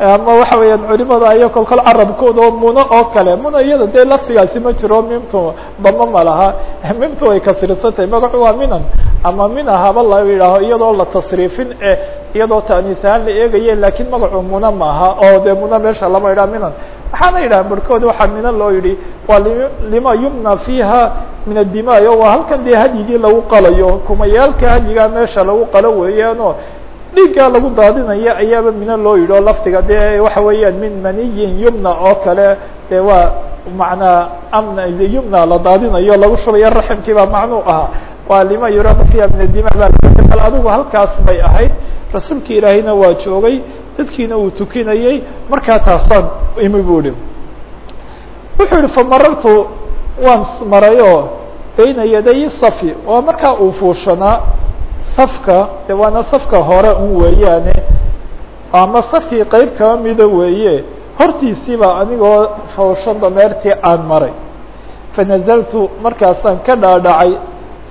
ama waxa weeyaan culimada iyo kolkol carabkooda oo muno oo kale muno iyada dee laftigaasi ma jiro mimtu damo ma laha. Mimtu way kasrisantahay magacu waa minan. Ama mina haba la yidhaaho iyadoo la tasriifin e iyadoo ta'niis ahaan la eegaye laakiin magacu muna maaha oo dee muna meesha lama yidhaha minan. Waxaana yidhaha barhkood waxaa mina loo yidhi waa lima yumna fiiha min adimaayo waa halkan dee hadyigii lagu qalayo kumayaalka hadyigaa meesha lagu qalo weeyaanoo dhiiggaa lagu daadinaya ayaaba mina loo yidhi oo lafdiga dee waxa weeyaan min maniyin yumna oo kale dee waa macnaa amna yumna la daadinayo lagu shubayo raximkii baa macnuu ahaa. Waa lima fiha min adima bal adigu halkaas bay ahayd. Rasuulki ilaahayna waa joogay dadkiina uu tukinayey markaa taasaan imi bu ihi wuxuu yihi famarartu waan marayoo bayna yaday safi. Waa markaa uu fuushanaa safka de waana safka hore un weeyaane. Ama safkii qeyb kaba mida weeye hortiisiiba anigoo fuushan dameertii aan maray. Fanazaltu markaasaan ka dhaadhacay.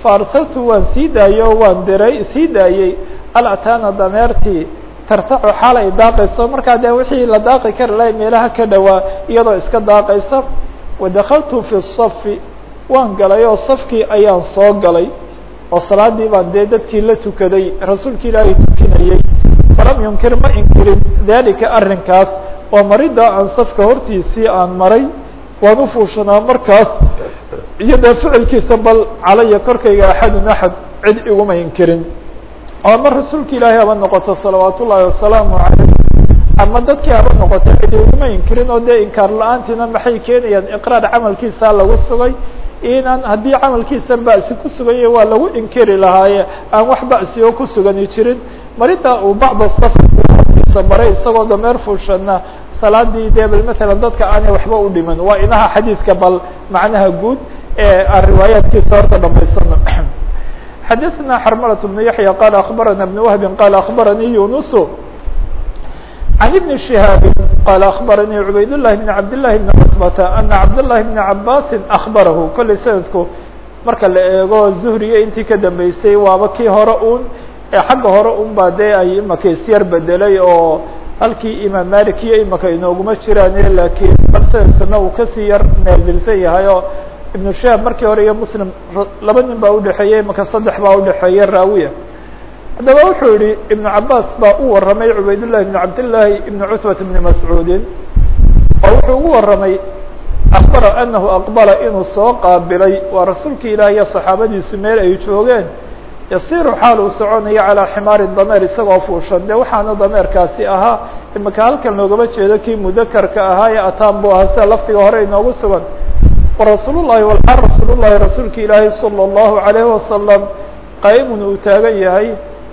Faarsaltu waan sii daayo waan diray sii daayey alataana dameertii tartacu xaal ay daaqayso. Markaa dee wixii la daaqi kari lahay meelaha ka dhowaa iyadoo iska daaqaysa. Wadakaltu fi safi waan galay oo safkii ayaan soo galay oo salaadii baan dee dadkii la tukaday rasuulki ilaahay tukinayey falam yunkir ma inkirin dalika arrinkaas oo marida aan safka hortiisii aan maray waan ufuushanaa markaas iyo ficilkiisa bal calaya korkayga axadun axad cid iguma inkirin. Oo ma rasuulka ilaahay haba noqoto salawaat ullaahi wasalaamu calayh ama dadkii haba noqoto cid iguma inkirin oo dee inkaar la'aantiina maxay keenayaan iqraar camalkiisa lagu sugay inaan haddii camalkiisa ba'si ku suganya waa lagu inkiri lahaaye aan wax ba'si oo ku sugani jirin marida uu bacda safkiisa maray isagoo dameer fuushana salaadii dee bal matalan dadka aanay waxba u dhiman waa inaha xadiidka bal macnaha guud ee aan riwaayaatkiisa horta dhamaysano xadaثna xrmlة بن yaحyى qال أخbarana بن وهب qال أخbaranii يuنس عن بن شهاaب قال أخبرني cubaydاllahi bn cabdillahi bni cutbata ana cabdاllahi bni cabaasin akbarahu kolley sanadku marka la eego zuhriye intii ka dambeysay waaba kii hore un xagga hore un baa dee ay imaka isyar bedelay oo halkii imaam malik iyo imaka inooguma jiraan laakiin bal sanadkana uu ka sii yar naasilsan yahayo ibnu shaab markii hore iyo muslim laba nin baa udhexeeyey imaka saddex baa udhexeeye raawiya haddaba wuxuu yihi ibnu cabaas baa u waramay cubaydullahi ibn cabdillaahi ibn cutbat ibni mascuudin oo wuxuu ugu waramay akbara anahu aqbala inuu soo qaabilay waa rasuulki ilaah iyo saxaabadiisu meel ay joogeen yasiru xaal uu soconayo calaa ximaari dameer isagoo fuushan. De waxaana dameerkaasi ahaa imaka halkan loogama jeedo kii mudakarka ahaa ee ataan bu ahaa sida laftiga hore inoogu sugan. Warasuul llahi walxaal rasuul llahi rasuulka ilaahi salى اllahu alayhi wasalam qaa'imun uu taagan yahay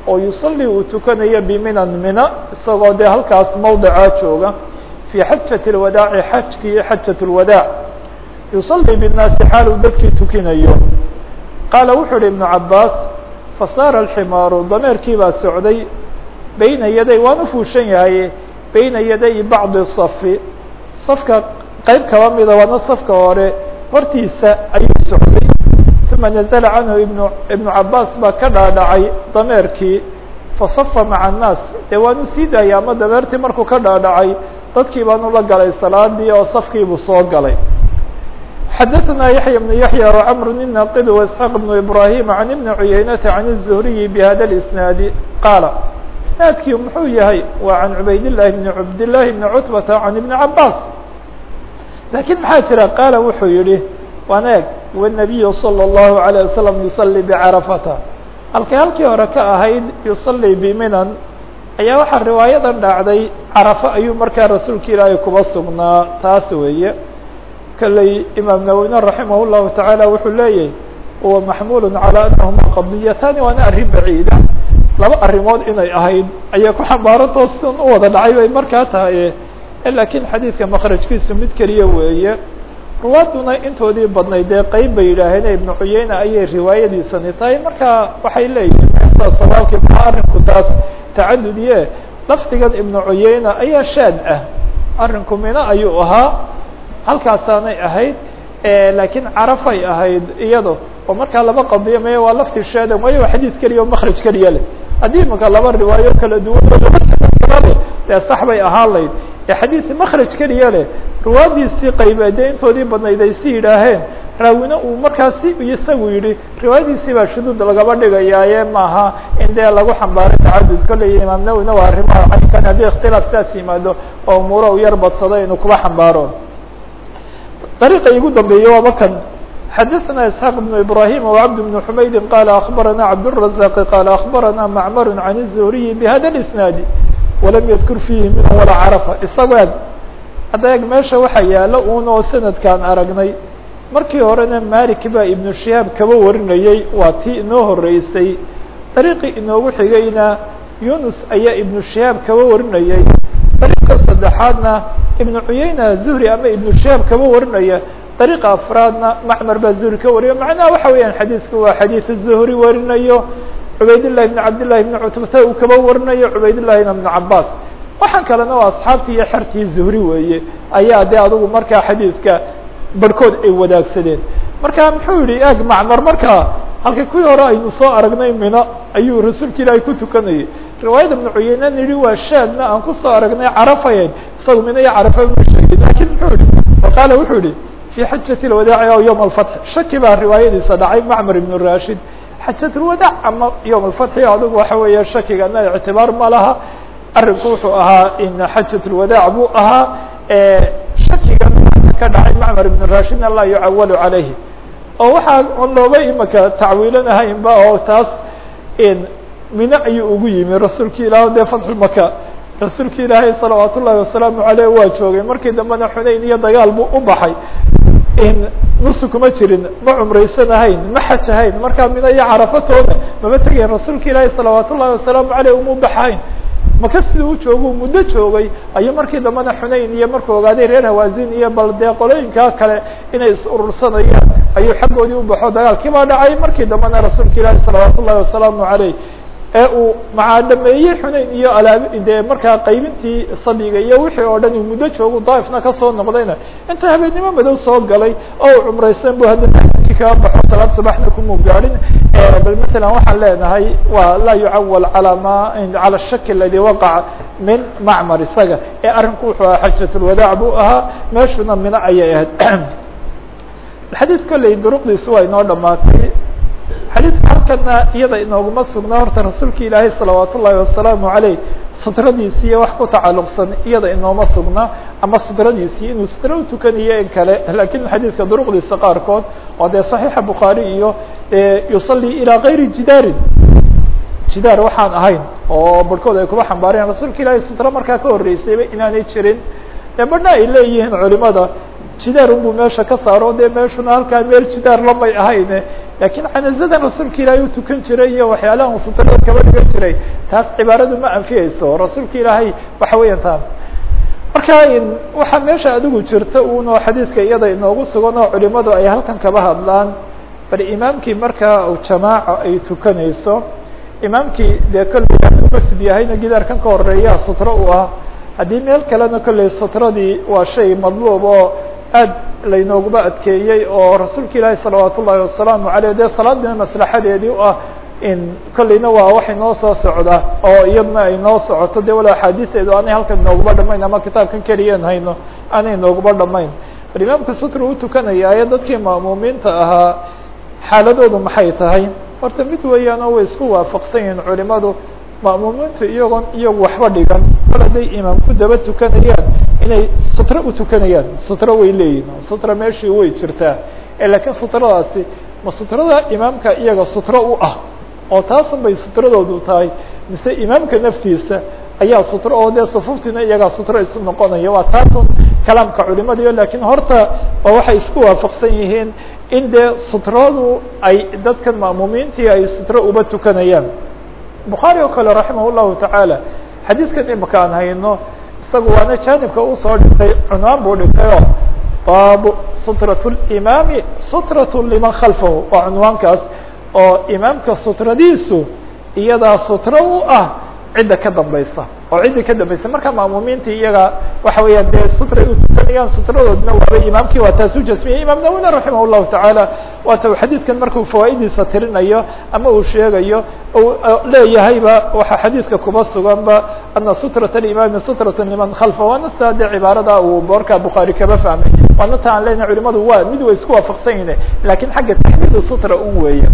oo yusalli uu tukanayo biminan mina isagoo dee halkaas mowdicaa jooga fii xajat اlwadaaci xajkii xajat اlwadaac yusalli binaasi xaal uu dadkii tukinayo. Qaala wuxuu uhi ibnu cabaas fasaara alximaaru dameerkii baa socday beyna yaday waanu fuushan yahay beyna yaday bacdi safi safka qeyb kaba mida waana safka hore hortiisa ayuu socday. uma nazla canhu ibnu ibnu cabaas baa ka dhaadhacay dameerkii fasafa maca annaas dee waanu sii daayay ama dameertii markuu ka dhaadhacay dadkii baanu la galay salaadii oo safkiibuu soo galay xadaثna yaحyى بن yaحyى وcmr الناqd واسحاq بن ibrahيm عan iبn عuyaynةa عan الزهriي bhada الاسناadi qaala isnaadkii muxuu yahay waa can cubayd لlahi بn cabdالlahi بn cutbata عan iبn cabaas lakiin maxaa jira qaala wuxuu yihi waan eeg والنabiy slى الlahu عalيه waslم yuصلي bcarafata halkay halkii hore ka ahayd yuصلي bminan ayaa waxaa riwaayadan dhacday carafo ayuu markaa rasuulka ilaahay kuba sugnaa taas weeye kalley imaam nawowine raximah الlahu taعaalى wuxuu leeyahy huwa maxmul calى anahuma qadiyatani waana arrin baciida laba arrimood inay ahayd ayay ku xambaarantoo sidan u wada dhacay bay markaa tahay lakiin xadiidka makrajkiisu mid keliya weeye ruwaaduna intoodii badnayd dee qeyb bay yidhaaheen ibnu cuyeyne ayay riwaayadiisani tahay marka waxay leeyihiin maxaa arrinku taas tacadudiye lafdigan ibnu cuyeyne ayaa shaad ah. Arrinku mino ayuu ahaa halkaasaanay ahayd lakiin carafay ahayd iyado. Oo markaa laba qadiyo maya waa lafti shaadan waayo waa xadiis keliya oo makraj keliya leh. Haddii imaka laba riwaayo kala duwan oo laba sanadkalale dee sax bay ahaan layd ee xadiis makraj keliya leh riwaayadiisii qaybeede intoodii badnayd ay si yidhaaheen raawina uu markaasi isagu yihi riwaayadiisii baa shuduud lagaba dhigayaaye maaha in dee lagu xambaaray tacadud kolley imaam nawina waa arrimaha caynkan haddii ikhtilaaf saas yimaado oo umuura u yar badsado inuu kuba xambaaro طريقa igu dambeeye waaba kan xadaثna isحاq بن ibrahيm وcبد بن حmayd qال أخbarana cabdالرزاq qال أخbarana معmr عan الزهriي بhada الاسناad walam yadkur fiihi minhu walaa carafa. Isagoo eg hadda eg meesha waxaa yaalo uun oo sanadkaan aragnay. Markii horena malik baa ibnu shihaab kaba warinayey waa tii inoo horeysay dariiqii inoogu xigayna. Yunus ayaa ibnu shihaab kaba warinayay. Dariiqa saddexaadna ibnu cuyeyna zuhri ama ibnu shihaab kaba warinaya. Dariiqa afraadna macmar baa zuhri ka wariyo macnaha waxa weeyaan xadiidku waa xadiid zuhri warinayo cubaydillahi ibn cabdillahi ibn cutbata uu kaba warinayo cubaydillahina ibnu cabaas waxaan kalena waa asxaabtii iyo xertii zuhri weeye. Ayaa de adugu markaa xadiidka barhkood ay wadaagsadeen. Marka muxuu yihi eg macmar markaa halka kuwii hore aynu soo aragnay mino ayuu rasuulka ilaahay ku tukanayay. Riwaayada ibnu cuyeynan yihi waa shaadna aan ku soo aragnay carafayen isaga mino iyo carafa ma sheegin laakiin muxuu yihi waqaala wuxuu yihi fi xajat lwadaaci aw yowm alfatx shaki baa riwaayadiisa dhacay macmar ibnu rashid xajat lwadaac ama yowm alfatxi adugu waxa weeye shakigana ictibaar ma laha. Arinku wuxuu ahaa in xajat lwadaac buu ahaa shakiga ka dhacay macmar ibn rashidna laa yucawalu calayhi. Oo waxaa looba imaka tacwiilanahaynba oo taas mino ayuu ugu yimi. Rasuulki ilaah dee fatxulmaka rasuulki ilaahay salawaat wasalaamu aleyh waa joogay. Markii dambena xunayn iyo dagaal buu u baxay nusu kuma jirin ma cumraysanahayn ma xajahayn markaa mino iyo carafatooda maba tegayn rasuulka ilaahi salawaat ullahi wasalaamu aleyh uma baxayn. Maka sidii u joogu muddo joogay ayuu markii dambena xunayn iyo markuu ogaaday reer hawaazin iyo bal dee qolooyinkaa kale inay is urursanayaan ayuu xaggoodii u baxo dagaalkii baa dhacay markii dambena rasuulka ilaahi salawaat ullahi wasalaamu aleyh ee uu macaa dhameeyey xunayn iyo alaab dee markaa qaybintii sabiga iyo wixii oo dhan muddo joogu daaifna ka soo noqdayna inta habeennimo madow soo galay oo u cumraysan bu haddana ki kaga baxo salaad subaxna kumuu gaadhin bal matalan waxaan leenahay waa laa yucawal calaa ma cala shaki aladi waqaca min macmar isaga ee arrinku wuxuu ahaa xajat lwadaac buu ahaa meeshuna mino ayay ahayd. Xadiid kolley duruqdiisu waa inoo dhamaatay xadiidka halkana iyada inooguma sugna horta rasuulka ilaahay salawaat ullaahi wasalaamu aleyh sutradiisi iyo wax ku tacalluqsan iyada inooma sugna ama sutradiisii inuu sutro utukanayo in kale. Lakin xadiidka duruqdiisa qaarkood oo dee صaxiixa bukhaari iyo yusalii ilaa gayri jidaarin. Jidaar waxaan ahayn oo barhkood ay kuba xambaareen rasuulka ilaahay sutro markaa ka horreysayba inaanay jirin. Dee badhna ay leeyihiin culimada jidaar unbuu meesha ka saaro dee meeshuna halkaa meel jidaar lamay ahayne. Lakiin canazadan rasuulka ilaahay u tukan jiray iyo waxyaalahan sutrada kaba dhigan jiray taas cibaaradu ma anfiyeyso. Rasuulka ilaahay waxa weeyaan taan. Marka waxaa meesha adigu jirta uno xadiidka iyada inoogu sugan oo ay halkan kaba hadlaan bal imaamkii markaa jamaaca ay tukanayso imaamkii dee hadduu masjid yahayna gidaarkan ka horreeya sutro u ah. Haddii meel kalena kolley sutradii waa shay madluub oo aad laynooguba adkeeyey oo rasuulka ilaahi salawaat ullaahi wasalaamu aleyh dee salaadina maslaxadeedii u ah in kolleyna waa wax inoo soo socda oo iyadna ay noo socoto de wala axaadiisteedu aanay halkan inooguba dhamayn ama kitaabkan keliyan hayno aanay inooguba dhamayn bal imaamka sutra u tukanayaaye dadkii ma'muumiinta ahaa xaaladoodu maxay tahay? Horta mid weeyaan oo way isku waafaqsan yihiin culimadu ma'muumiintu iyagoon iyagu waxba dhigan. Kol hadday imaam ku daba tukanayaan inay sutro u tukanayaan sutro way leeyihiin sutra meeshii way jirtaa. Lakiin sutradaasi ma sutrada imaamka iyaga sutro u ah oo taasun bay sutradoodu tahay mise imaamka naftiisa ayaa sutro oo dee sufuftiina iyagaa sutro isu noqonaya. Waa taasun kalaamka culimadiyo lakiin horta waa waxay isku waafaqsan yihiin in dee sutradu ay dadkan ma'muumiintii ay sutro uba tukanayaan. Bukhaari oo kale raximah tacaala xadiidkan imika aan hayno isagu waana jaanibka u soo dhigtay cunwaan buu dhigtay oo baabu sutrat limaami sutrat liman khalfahu waa cunwaankaas oo imaamka sutradiisu iyadaa sutro u ah cidda ka dambaysa oo ciddii ka dambaysa marka ma'muumiintii iyaga waxa weeyaan dee sutray u tukanayaan sutradoodna waaba imaamkii waa taas u jasmiyey. Imaam nawina raximah llahu tacaala waata xadiidkan markuu fawaa'idiisa tirinayo ama uu sheegayo u leeyahayba waxaa xadiidka kuba suganba ana sutrat alimaami sutrata liman khalfa. Waana saa dee cibaarada uu boorka bukhaari kaba fahmay. Waana ta aan leenahay waa mid way isku waafaqsan yihiin lakiin xagga taxdiidu sutra un weeye.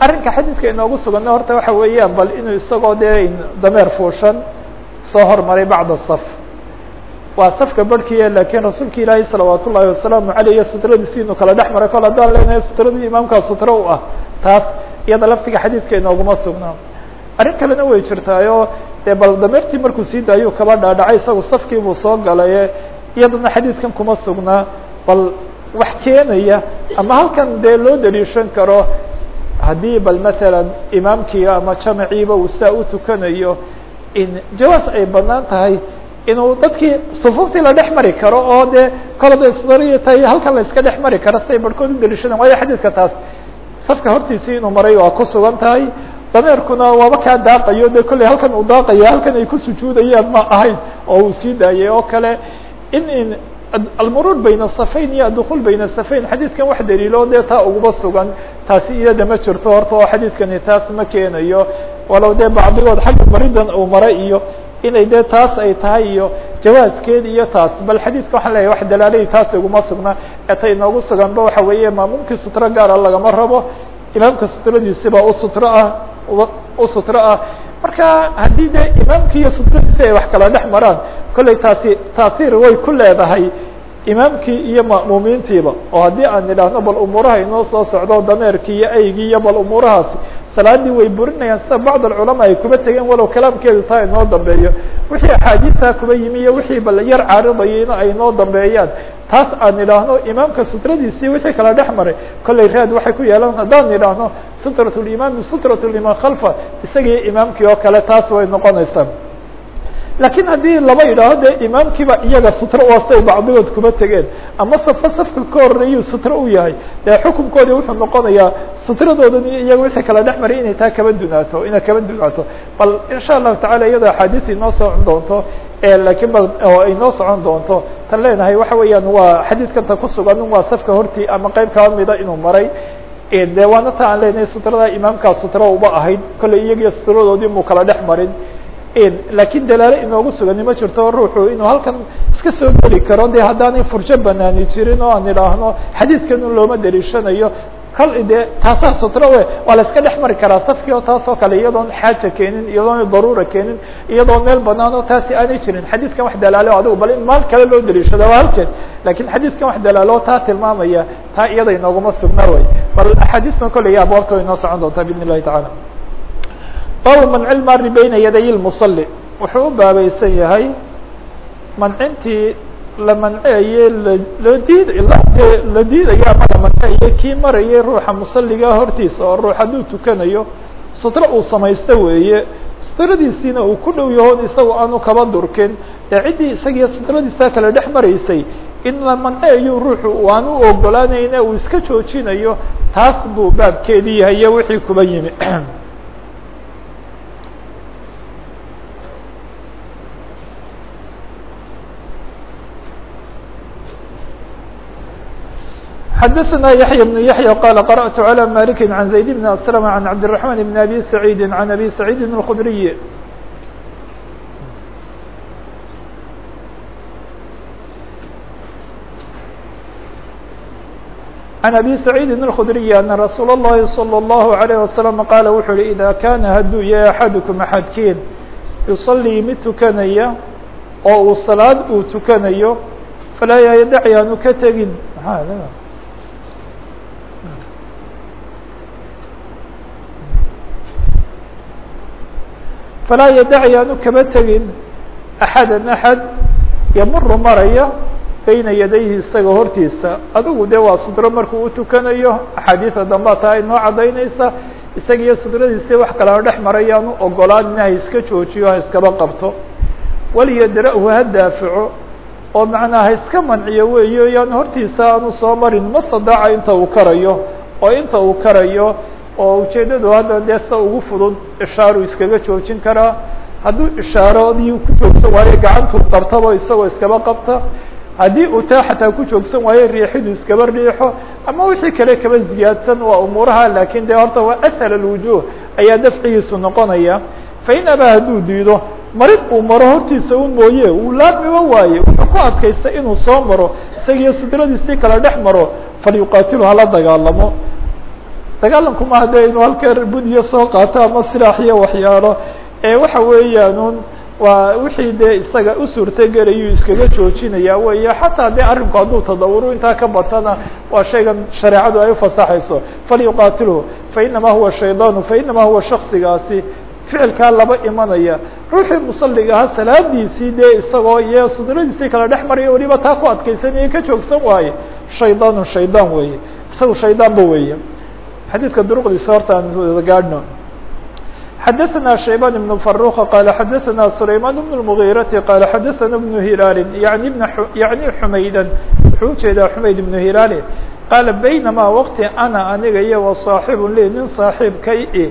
Arrinka xadiidka inoogu suganna horta waxa weeyaan bal inuu isagoo dee dameer fuushan soo hormaray bacda saf. Waa safka barhkiya lakiin rasuulka ilaahi salawaat ullaahi wasalaamu aleyh iyo sutradiisi inuu kala dhex maray kol haddaan leenahay sutradii imaamkaa sutro u ah taas iyada laftiga xadiidka inooguma sugnaa arrin kalena way jirtaayo dee bal dameertii markuu sii daayuu kaba dhaadhacay isagu safkiibuu soo galaye iyadana xadiidkan kuma sugnaa bal wax keenaya ama halkan dee loo daliishan karo haddii bal masalan imaamkii ama jamaciiba uu saa u tukanayo jawaas ay bannaan tahay inuu dadkii sufuuftii la dhex mari karo oo dee kolada sdariya tahay halkan la iska dhex mari karo siay barhkood u waayo xadiidka taas safka hortiisii inuu maray waa ku sugan tahay. Dameerkuna waaba kaa daaqayo de kolley halkan uu daaqaya halkan ay ku sujuudayaan ma ahayn oo uu sii daayay. Oo kale in in almuruur bayna safayn iyo adukul bayna safayn. Xadiidkan wax daliilo dee taa sugan. Taasi iyada ma jirto horta oo xadiidkani taas ma keenayo. Walow dee bacdigood xagga maridan uu maray iyo inay dee taas ay tahay iyo jawaaskeed iyo taas. Bal xadiidka waxaan leeyahay wax dalaalay taas iguma sugna. Ee ta suganba waxa weeye maamuumkii sutro gaara lagama rabo. Imaamka sutradiisiba u sutro ah u sutro ah marka haddii dee imaamkii iyo sutradiisi ay wax kala dhex maraan kolley taasi taasiir way ku leedahay imaamkii iyo ma'muumiintiiba oo haddii aan idhaahno bal umuuraha inoo soo socdo dameerkii iyo aygii iyo bal umuurahaasi salaadii way burinayaan sida bacd alculamaa ay kuba tegeen walow kalaamkeedu taa inoo dambeeyo. Wixii axaadiistaa kuba yimi iyo wixii bal yar caaridayayna ay inoo dambeeyaan. Taas aan idhaahno imaamka sutradiisii wixii kala dhex maray kolley raad waxay ku yeelan haddaan idhaahno sutrat limaami sutrat liman khalfa isagii imaamkii oo kale taas way noqonaysaa lakiin haddii laba yidhaaho dee imaamkiiba iyaga sutro oosay bacdigood kuba tegeen. Ama safa safka ka horeeyuu sutro u yahay. Dee xukunkoodii wuxuu noqonayaa sutradoodan iyo iyaga wixii kala dhex maray inay taa kaba dunaato inay kaba dunaato. Bal insha allahu tacala iyadoo axaadiis inoo socon doonto lakiin bal oo inoo socon doonto tan leenahay waxa weeyaan waa xadiidkanta kusugan waa safka hortii ama qeyb kaba mida inuu maray. De waana ta aan leenahay sutrada imaamkaa sutro uba ahayd kolley iyagiyo sutradoodii muu kala dhex marin lakiin dalaalo inoogu sugani ma jirto ruuxu inuu halkan iska soo geli karo de haddaanay furjo banaani jirin oo aan idhaahno xadiidkan un looma daliishanayo kal de taasaa sutro we? Waa la iska dhex mari karaa safkii oo taas oo kale iyadoon xaaja keenin iyadoon daruura keenin iyadoo meel banaan oo taasi aanay jirin. Xadiidkan wax dalaalo adigu bal in maal kale loo daliishado waa halkeed lakiin xadiidkan wax dalaalo taa tilmaamaya taa iyada inooguma sugna way bal axaadiisna kolley abwaabta way inoo socon doontaa bidn illahi tacala baabu manci lmari bayna yaday lmusali wuxuu u baabaysan yahay mancintii la manceeye loo diid la diidaya ama la manceeye kii marayay ruuxa musaliga hortiisa oo ruux hadduu tukanayo sutro uu samaysto weeye. Sutradiisiina uu ku dhow yahoon isaga aanu kaba durkin. Ee ciddii isagiyo sutradiisa kale dhex maraysay in la manceeyo ruuxu aan u ogolaanayne uu iska joojinayo taas buu baabkeedii yahay iyo wixii kuba yimi xdثna يحyى بن يحyى qال قرأت على مالك عن زيد بن أسلم عن عبد الرحمن بن أبي سعيد عن أبي سعيد الخdري عن أبي سعيد الخdري أن رsuuل اللhi صلى الله عليه وسلم qال wuxuu hi إذا kاna haduu yahay أحadكم أحadkiin يصليi mid tukanaya oo uu saلاad uu tukanayo falaa yadac yaanu ka tegin falaa yadac yaanu kaba tegin axada axad yamuru maraya bayna yadayhi isaga hortiisa adigu de waa sudro markuu u tukanayo axaadiida dambaa taa inoo cadaynaysa isaga iyo sudradiisi wax kaleo dhex marayaanu ogolaan ha iska joojiyo ha iskaba qabto waliyadra-hu ha daafico oo macnaa iska manciyo weeyo yaan hortiisa aanu soo marin mastadaaca inta uu karayo oo inta uu karayo oo ujeeddadu hadda dee sida ugu fudud ishaaru iskaga joojin karaa hadduu ishaaradii ku joogsan waayo gacantuu qabtaba isagoo iskaba qabta. Haddii uu taa xataa ku joogsan waayo riixidu iskaba riixo. Ama wixii kale kaba ziyaadsan waa umuuraha laakiin de horta waa ashal alwujuh ayaa dafcigiisu noqonaya. Fain abaa hadduu diido marid uu maro hortiisa un mooye uu laamiba waaye wuxuu ku adkaysta inuu soo maro isagiyo sudradiisii kala dhex maro falyuqaatilu hala dagaalamo dagaalamku maaha de inuu halka budiyo soo qaato ama silaaxiyo waxyaalo. Ee waxa weeyaan un waa wixii dee isaga u suurtagelayuu iskaga joojinaya weeye xataa dee arrinku hadduu tadawuro intaa ka batana waa shaygan shareecadu ay ufasaxayso falyuqaatilhu fainama huwa shaydaanu fainama huwa shaksigaasi ficilkaa laba imanaya. Ruuxii musaliga ahaa salaadiisii dee isagoo iyo sudradiisii kala dhex maraya weliba taa ku adkaysanaya ka joogsan waaye. Shaydaanu shaydaan weeye. Isagu shaydaanba weeye xadiidka duruqdiisa horta aan wada gaadhno xadaثna شhaybان بن فروq qال xadaثna سlayman بن المغيرةi qال xadaثna بن هilaal yعnي بن yaعnي xmayda wuxuu ujeedaa xmayd بن hilaal qaala baynama wqti ana aniga iyo وصaaxiب li nin صaaxiibkay i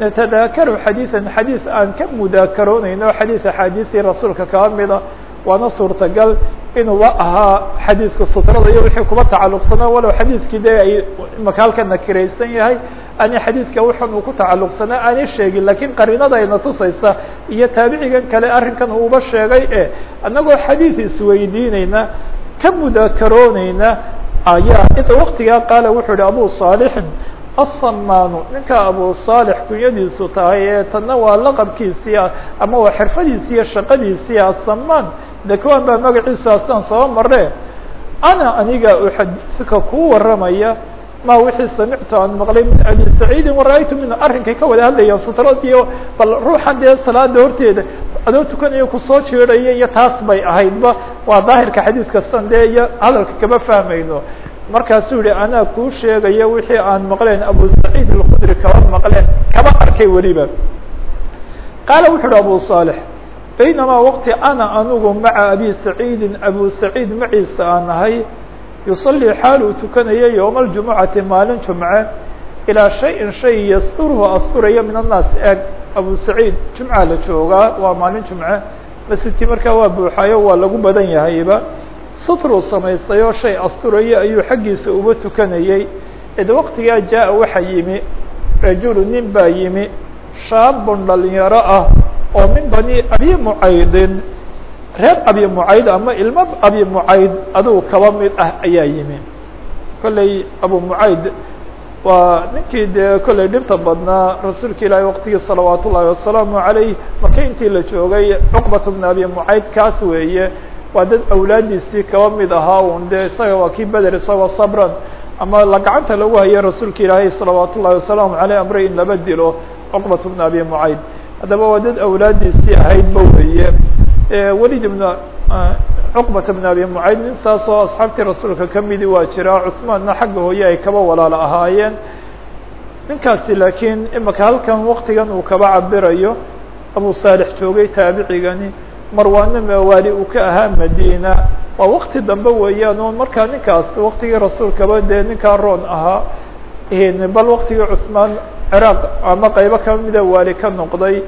natadaakaru xadiiثa xadiiث aan ka mudaakaroonayno xadiiث axaadiثii rasuulka kaa mida waana suurtagal inuuba ahaa xadiidka sutrada iyo wixii kuba tacaluqsanaa walow xadiidkii de ay maka halka nakiraysan yahay ani xadiidka wuxun uu ku tacaluqsanaa aanay sheegin lakiin qariinada ayna tusaysa iyo taabicigan kale arrinkan uuba sheegay e annagoo xadiid isweydiinayna ka mudaakaroonayna ayaa ida waktigaa qaala wuxuu ihi abu saalixin asamaanu ninka abu saalix kunyadiisu tahay ee tanna waa laqabkiisii ama waa xirfadiisii iyo shaqadiisii asamaan dakwan baa magaciisu asaan soo mare ana aniga uxadika kuu waramaya ma wixii samictu aan maqlay min abi saciidin wara-aytu min arrinkay ka wada hadlayaan sutradiyo bal ruuxan dee salaada horteeda. Adoo tukanayo ku soo jeedhaya iyo taas bay ahaydba. Waa daahirka xadiid kastan dee iyo hadalka kama fahmayno markaasuu yihi anaa kuu sheegaya wixii aan maqleen abu saciid alkhudri kaba maqleen kaba arkay weliba qaala wuxu uhi abu صaalح baynamaa waqti ana anugu maca abi saciidin abu saciid maciisa aan ahay yusalii xaal uu tukanaya yowma اljumucati maalin jumce ilaa shayin shay yasturhu asturaya min annaas eeg abu saciid jumca la joogaa waa maalin jumce masjidkii markaa waa buuxayo waa lagu badan yahayba sutruu samaystay oo shay asturaya ayuu xaggiisa uba tukanayey id waqtigaa jaa waxa yimi rajulu nin baa yimi shaabun dhalinyaro ah oo min bani abi mucaydin reer abi mucayd ama ilmo abi mucayd adigu kaba mid ah ayaa yimi. Kolley abu mucayd waa ninkii dee kolley dhibta badnaa rasuulka ilaahi waqtigii salawaat ullaahi wasalaamu calayh maka intii la joogay cuqbat abi mucayd kaas weeye waa dad awlaadiisii kaba mid ahaa un dee isaga waa kii beder isagoo sabran. Ama la gacanta lagu hayay rasuulka ilaahay salawaat ullahi wasalaamu caleyh amre in laba dilo cuqbat bna abi mucayd. Haddaba waa dad awlaadiisii ahaydba weeye. Welid ibna cuqbata bn abi mucayd nin saas oo asxaabtii rasuulka kamidi waa jiraa. Cuثmaanna xagga hooye ay kaba walaalo ahaayeen. Ninkaasi laakiin imaka halkan waktigan uu kaba cabirayo abu saalix joogay taabicigani marwaana mawaali uu ka ahaa madina waa wakti dambe weeyaan markaa ninkaas waktigii rasuulkaba dee ninkaa roon ahaa bal waktigii cuثmaan ciraaq ama qaybo kamida waali ka noqday.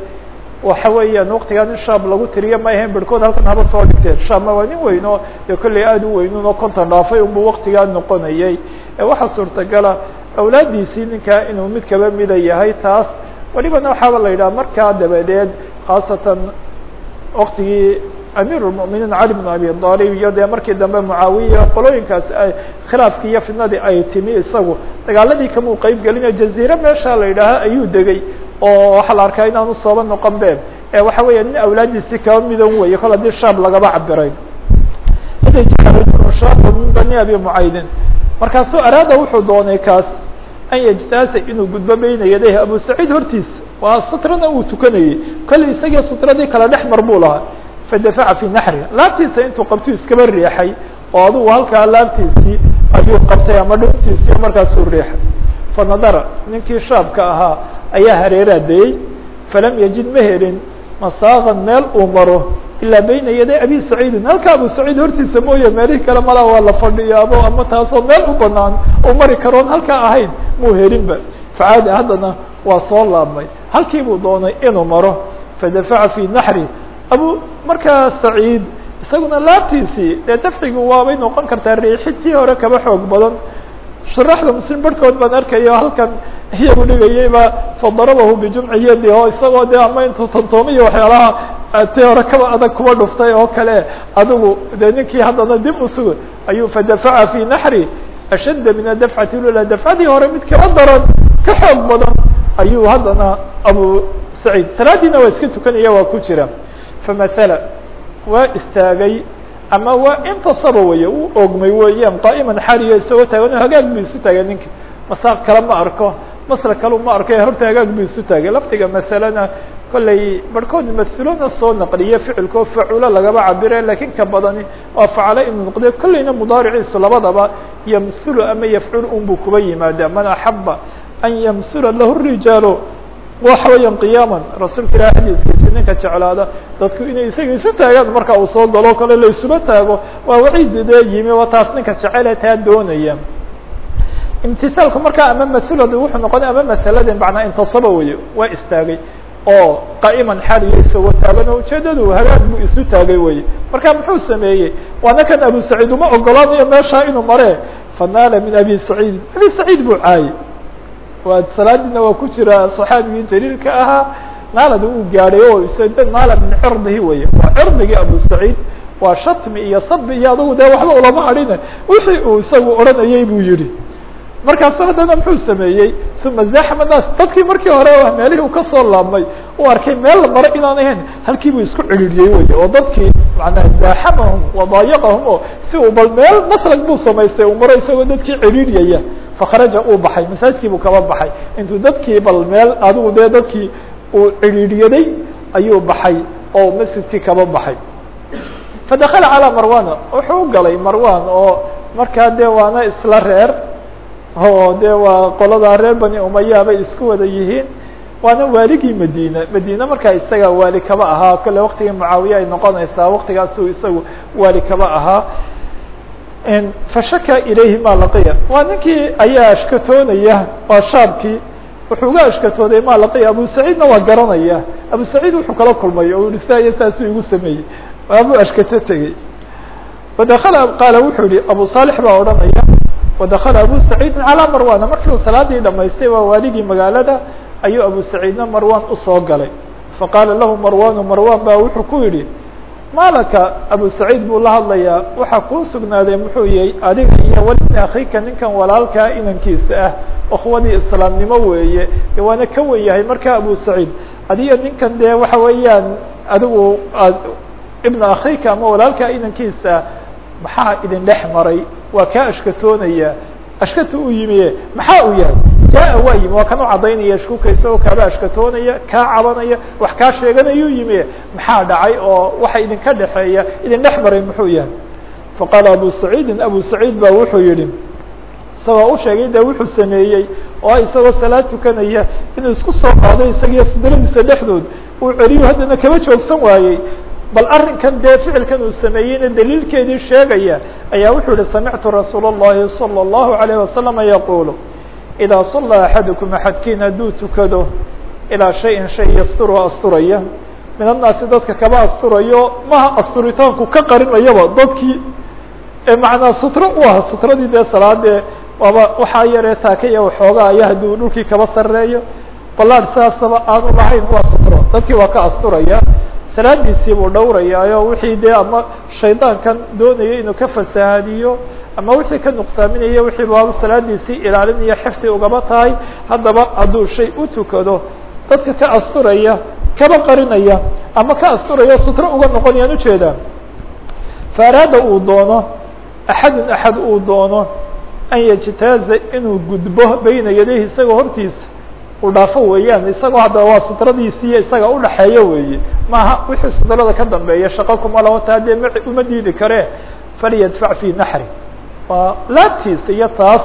Waxa weeyaan waktigaa nin shaab lagu tiriyo ma ahayn berhkood halkan haba soo dhigteen. Shaabma waa nin weyn oo dee kolley aada u weynun oo dhaafay unbu waktigaa noqonayay waxaa suurtagala awlaadiisii ninkaa inuu mid kaba mida yahay taas welibana waxaaba la yidhaha markaa dabadeed khaasatan waktigii amiir lmuminiin cali bn abi aalib iyo dee markii dambe mucaawiya qolooyinkaas khilaafkii iyo fidnadii ay timi isagu dagaaladii kamuu qeyb gelinayo jaziire meesha la yidhaaha ayuu degay oo waxaa la arkaa inaanu sooba noqon been waxa weya nin awlaadiisii kaba midan weye kol haddii shaab lagaba cabiray min bani abi mucaydin. Markaasuu araada wuxuu doonay kaas an yajtaasa inuu gudbo beyna yadayh abu saciid hortiisa waa sutrana uu tukanayey kolley isagii sutradii kala dhex mar buu lahaa. Fadafaca fi naxri. Laabtiisa intuu qabtuu iskaba riixay oo adugu halkaa laabtiisii ayuu qabtay ama dhuntiisii markaasuu riixay. Fanadara ninkii shaabka ahaa ayaa hareeraa dayey falam yajid ma helin. Masaaqan meel uu maro. Ilaa bayna yaday abi saciidin. Halka abu saciid hortiisa mooye meelihii kale malaa waa la fadhiyaabo ama taasoo meel u banaan uu mari karoon halkaa ahayn muu helinba. Facaadi haddana waa soo laabmay. Halkii buu doonay inuu maro. Fadafaca fi naxri. Abu markaa saciid isaguna laabtiisii dee dafcigu waabay noqon kartaa riixintii hore kaba xoog badan. Sharaxda muslim barhkood baan arkayo halkan iyagu dhigayayba fadarabahu bijumci yadi oo isagoo de ama intuu tantoomiyo waxyaalaha ti hore kaba adag kuba dhuftay oo kale. Adigu de ninkii haddana dib usuga ayuu fadafaca fi naxri. Ashadda min adafcati lula. Dafcadii hore mid kaba daran ka xoog badan ayuu haddana abu saciid salaadiina waa iska tukanaya waa ku jira. Famathala waa istaagay ama waa intasaba weeye u ogmay weeyaan qaa'iman xaliya isagoo taagan hagaag bu isu taagay ninka. Masaaq kale ma arko masla kalu ma arkay horta hagaag buu isu taagay. Lafdiga masalena kollay barhkood masilona soo naqliye ficilkoo faculo lagaba cabire laakiin ka badani waa facalo inuu noqde kollayna mudaariciisu labadaba yamsulu ama yafcul un buu kuba yimaada man axaba an yamsula lahu rijaalo waxa weeyaan qiyaaman rasuulka ilahi xadiiskiisi ninka jeclaada dadku inay isaga isu taagaan marka uu soo galo kale la isuma taago waa waciid dee yimi waa taas ninka jecele taa doonaya imtisaalku markaa ama masuladu wuxuu noqonay ama masalada macnaa intasaba weeye waa istaagay oo qaa'iman xaliyo isagoo taagan oo ujeedadu hagaag buu isu taagay weye marka muxuu sameeyey waana kan abu saciid uma ogolaanayo meeshaa inuu mare fanaala min abi saciid abi saciid buu caayey waa salaadiina waa ku jira صaxaabigii jaliilka ahaa naalada uu gaadhay oo naala min cirdihi weye waa cirdigii abu saciid waa shatmi iyo sabi iyo adugu dee waxba ulama hadhine wixii uu isagu odhanayey buu yihi markaasu haddana muxuu sameeyey? Uma zaxma naas. Dadkii markii hore meelihii uu ka soo laabmay uu arkay meel la maro inaan ahayn halkii buu isku celiriyey wey oo dadkii manaa zaaxamahum wadaayaqahum oo si uu bal meel maslak buu samaystay uu maro isagoo dadkii celiriyaya fakharaja uu baxay masaajidkii buu kaba baxay intuu dadkii bal meel adigu dee dadkii uu celiriyaday ayuu baxay oo masjidkii kaba baxay fadakala calaa marwan wuxuu galay marwan oo markaa dee waana isla reer oo de waa qoladaa reer bani umaya bay isku wada yihiin waana waaligii madina madina markaa isaga waali kaba ahaa kole waktigii mucaawiye ay noqonaysaa waktigaasuu isagu waali kaba ahaa fashaka ilayhi ma laqiya waa ninkii ayaa ashkatoonaya waa shaabkii. Wuxuu uga ashkatooday ma laqiya abu saciidna waa garanaya. Abu saciid wuxuu kala kulmay oo yihi saya saasuu igu sameeyey. Waabuu ashkato tegey. Wadakala qaala wuxuu yihi abu saalix baa odhanaya. Wadakala abu saciidin calaa marwana markii uu salaadii dhamaystay waa waaligii magaalada ayuu abu saciidna marwan u soo galay. Faqaala lahu marwanu marwan ba wuxuu ku yidhi maalaka abu saciid buu la hadlayaa. Waxaa kuu sugnaaday muxuu yahay adiga iyo walibni akhiika ninkan walaalkaa inankiisa ah akhwadii islaamnimo weeye. Waana ka wen yahay marka abu saciid adiyo ninkan dee waxa weeyaan adigu ibna akhiika ama walaalkaa inankiisa maxaa idin dhex maray? Waa kaa ashkatoonaya. Ashkata u yimi maxaa uu yahay jaa waa yimi waa kan u cadaynaya shkuka isagoo kaaba ashkatoonaya kaa cabanaya wax kaa sheeganayuu yimi maxaa dhacay oo waxa idinka dhexeeya idin dhex maray muxuu yahay faqaala abu saciidin abu saciid ba wuxuu yihi isagoo u sheegay de wuxuu sameeyey oo isagoo salaad tukanaya inuu isku soo qaado isagiyo sudradiisa dhexdood uu celiyo haddana kaba joogsan waayey bal arrinkan dee ficilkan uu sameeyeyna daliilkeedii sheegaya ayaa wuxuu yihi samictu rasuul الlahi salى الlahu عalيه wasalama yaqulu idaa sallaa axadukum axadkiin hadduu tukado ilaa shayin shay yasturu asturaya min annaasi dadka kaba asturayo maha asturitaanku ka qarinayaba dadkii macnaa sutro u ah sutradii dee salaadee waaba waxaa yaree taakaya waxoogaa aya hadduu dhulkii kaba sareeyo balaad saasaba aanu lahayn waa sutro dadkii waa ka asturaya salaadiisii buu dhowrayaayo wixii dee ama shaydaankan doonaya inuu ka fasahaadiyo ama wixii ka nuqsaaminaya wixii baaba salaadiisii ilaalinaya xifdi ugaba tahay haddaba hadduu shay u tukado dadka ka asturaya kaba qarinaya ama ka asturaya sutro uga noqonayaan u jeedaa faaraada uu doono axadun axad uu doono an yajtaaza inuu gudbo beyna yadayhi isagoo hortiisa. U dhaafo weeyaan isagoo haddaba waa sutradiisiiyo isaga udhaxeeyo weeye. Maaha wixii sutrada ka dambeeya shaqo kuma laho taa dee m uma diidi karee falyadfac fii naxri waa laabtiisa iyo taas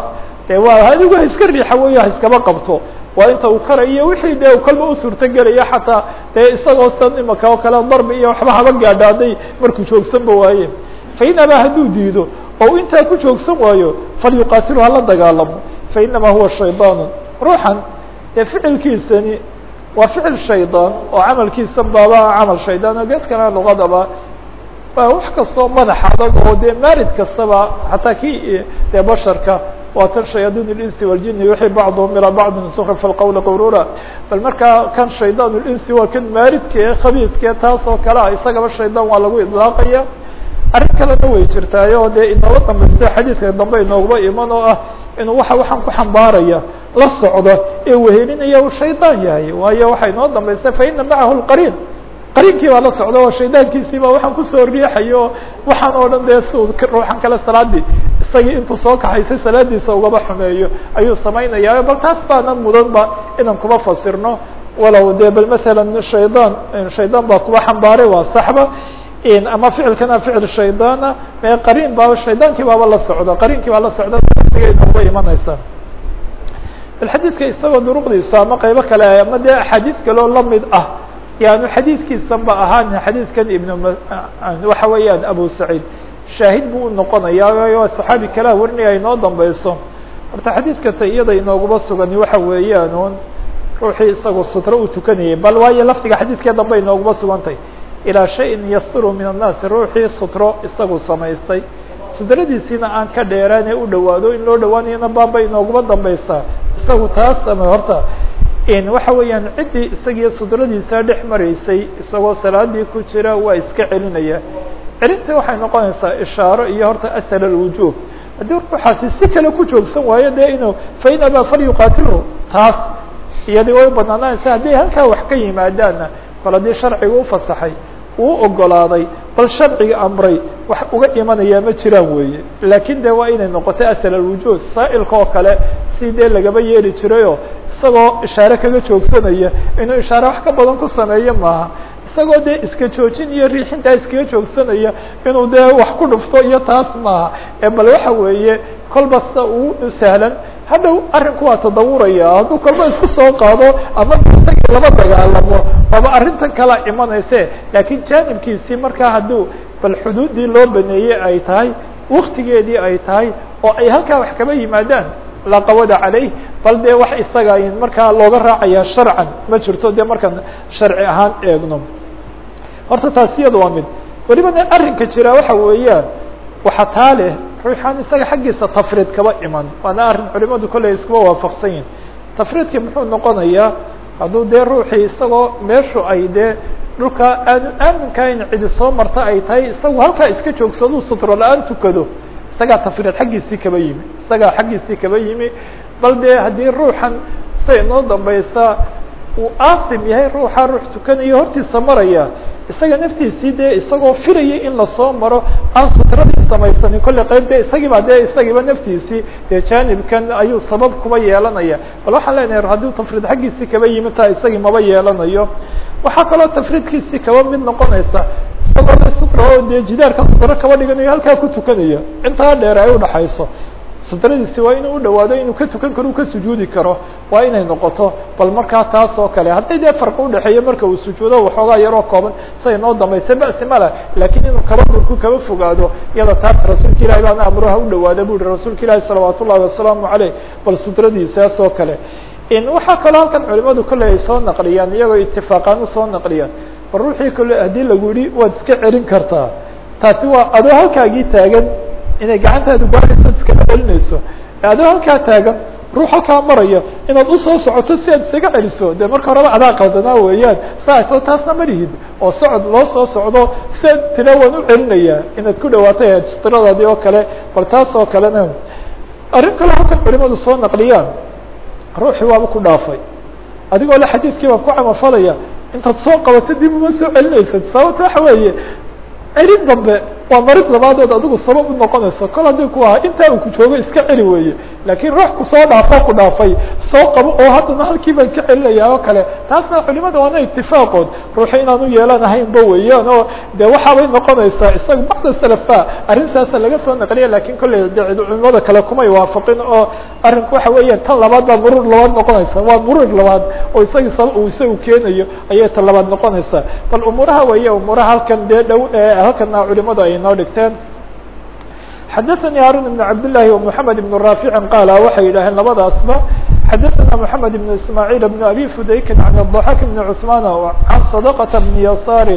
dee waa adigu ha iska riixa weya ha iskaba qabto. Waa inta uu karayo wixii dee kolba u suurtogelayo xataa dee isagoo san imaka oo kale darbi iyo waxba haba gaadho hadday markuu joogsanba waaye. Fain abaa hadduu diido oo intaa ku joogsan waayo falyuqaatilu hala dagaalamo. Fainama huwa shaydaanu. Ruuxan dee ficilkiisani waa ficil shaydaan oo camalkiisa baaba camal shaydaan oo kalena luqadaba wax kastoo madax adag oo dee maarid kastaba xataa kii dee basharka waa tan shayaadiin اlinsi waljini yuxi bacduhum ilaa bacdin sukr fi lqowli qurura bal markaa kan shaydaan linsi waa kan maaridka ee khabiiskee taas oo kale ah isagaba shaydaan waa lagu idlaaqaya. Arrin kalena way jirtaayo dee inooga dambaysa xadiidka dambe inoogaba iman oo ah inuu waxa waxaan ku xambaaraya la socdo ee wehelinaya uu shaydaan yahay. Waayo waxay inoo dambaysa faina macahu lqariin qariinkii baa la socda oo shaydaankiisii baa waxaan ku soo riixayo waxaan oo dhan kale salaadii isagii intuu soo kaxaysay salaadiisa ugaba xumeeyo ayuu samaynaya bal taas baana mudanba inaan kuma fasirno. Walow dee bal masalan shaydaan shaydaan baa kuba xambaaray waa saxba. Ama ficilkana ficil shaydaana mee qariin baaba shaydaankii baaba la socda qariinkii baa la socda nooga imanaysa bal isagoo duruqdiisa ama qaybo kale ama dee axaadiis kaleo la mid ah yaanu xadiidkiisan ba ahaan xadiidkan ibn waxa weeyaan abu saciid shaahid buu unoqonaya waa saxaabi kalea warinaya inoo dambeyso horta xadiidka ta iyada inooguma sugani waxa weeyaan un ruuxii isagoo sutro u tukanayay bal waayo lafdiga xadiidkee dambe inooguma sugantay. Ilaa shayin yasturu min annaasi ruuxii sutro isagu samaystay. Sudradiisiina aan ka dheeraan ee u dhawaado in loo dhawaanayana baaba inooguma dambeysaa isagu taas ama horta waxa weeyaan ciddii isagiyo sudradiisa dhex maraysay isagoo salaadii ku jira waa iska celinaya. Celinta waxay noqonaysaa ishaaro iyo horta asal alwujuub haddii ruuxaasi si kale ku joogsan waayo dee inuu fain abaa falyuqaatilu taas iyadii way banaananaysa hadday halkaa wax ka yimaadaanna bal haddii sharciga ufasaxay uu ogolaaday bal sharciga amray wax uga imanaya ma jiraan weeye. Laakiin de waa inay noqoto asal alwujuud. Saa'ilka oo kale si dee lagaba yeeli jirayoo isagoo ishaare kaga joogsanaya inuu ishaare wax ka badan ku sameeyo maaha. Isagoo dee iska joojin iyo riixintaa iskaga joogsanaya inuu dee wax ku dhufto iyo taas maaha. Ee bal waxa weeye kolbasta uu sahlan. Hadhow arrinku waa tadawuraya hadduu kolba isku soo qaado ama isaga lama dagaalamo aba arrintan kalaa imanayse laakiin jaanibkiisii markaa hadduu bal xuduuddii loo baneeyey ay tahay waktigeedii ay tahay oo ay halkaa wax kaba yimaadaan laa qawada calayh bal dee wax isaga markaa looga raacaya sharcan ma jirto dee markaan sharci ahaan eegno. Horta taas iyada waa mid. Welibana arrinka jira waxa weeyaan waxa taa leh ruuxaan isaga xaggiisa tafriid kaba iman. Waana arrin culimadu kolley iskuba waafaqsan yihiin tafriidki muxuu noqonayaa hadduu dee ruuxii isagoo meeshu ay dee dhulka aanu aaminka in cidi soo marta ay tahay isagu halkaa iska joogsado sutro la'aan tukado isagaa tafriid xaggiisii kaba yimi isagaa xaggiisii kaba yimi. Bal dee haddii ruuxan siday inoo dambaysa uu aasim yahay ruuxa ruux tukanayo hortiisa maraya isaga naftiisii dee isagoo filaya in la soo maro aan sutradii samaysanin kolley qayb de isagiiba dee isagiiba naftiisii dee jaanibkan ayuu sabab kuba yeelanaya. Bal waxaan leenahay haddii tafriid xaggiisii kaba yimi taa isagii maba yeelanayo. Waxaa kaloo tafriidkiisii kaba mid noqonaysa isagoo sutra oo dee jidaarka sutro kaba dhiganayo halkaa ku tukanayo intaa dheer ay udhaxayso sutradiisi waa inuu udhawaado inuu ka tukan karo u ka sujuudi karo. Waa inay noqoto bal markaa taas oo kale hadday dee farqi udhexeeyo marka uu sujuudo waxoogaa yaroo kooban siday noo dambaysa basi mala laakiin inuu kaba durku kaba fogaado iyada taas rasuulka ilahi baana amruha u dhawaada bu yihi rasuulka ilaahi salawaat ullahi wasalaamu caleyh bal sutradiisaas oo kale. Waxaa kaloo halkan culimadu kolley ay soo naqliyaan iyagoo itifaaqaan u soo naqliyaan bal ruuxii kole haddii lagu yihi waad iska celin kartaa. Taasi waa adoo halkaagii taagan inay gacantaadu gaarayso iskaga celinayso adoo halkaa taagan ruux halkaa maraya inaad u soo socoto si aad isaga celiso de marka horeba adaa qaldanaa weeyaan. Saato taasna ma lihid. Oo socod loo soo socdo si aad tila waan u celinayaa inaad ku dhawaatay sutradaadii oo kale bal taas oo kalena arrin kale halkan culimadu soo naqliyaan ruuxii waaba ku dhaafay. Adigoo le xadiidkii baan ku camalfalaya intaad soo qabato dib uma soo celinaysad sababta waxa weeye celin dambe waa marid labaadood adigu sabab u noqonayso kol haddii ku ahaa intaa uu ku joogo iska celi weeye. Laakiin ruux ku soo dhaafoo ku dhaafay. Soo qabo oo haddana halkii baan ka celinaya oo kale. Taasna culimada waana itifaaqood ruuxu inaanu yeelanahaynba weeyaan oo de waxaabay noqonaysaa. Isaga bacda salafa arrintaasa laga soo naqliya laakiin kolley de culimada kale kumay waafaqin oo arrinku waxa weeyaan tan labaad baa muruur labaad noqonaysa. Waa muruur labaad oo isagi sab uu isagu keenayo ayay tan labaad noqonaysaa. Bal umuuraha weeye umuuraha halkan dee dhow halkana culimadu ay noo dhigteen xadaثnي harun بن cabd للahi ومحamed بن rاafici qaala waxay yidhaaheen labadaasba xadaثna محamed بن ismاعيل بن abi fudaykin عan الضحاk بن cثman عan صدقة بن yasاr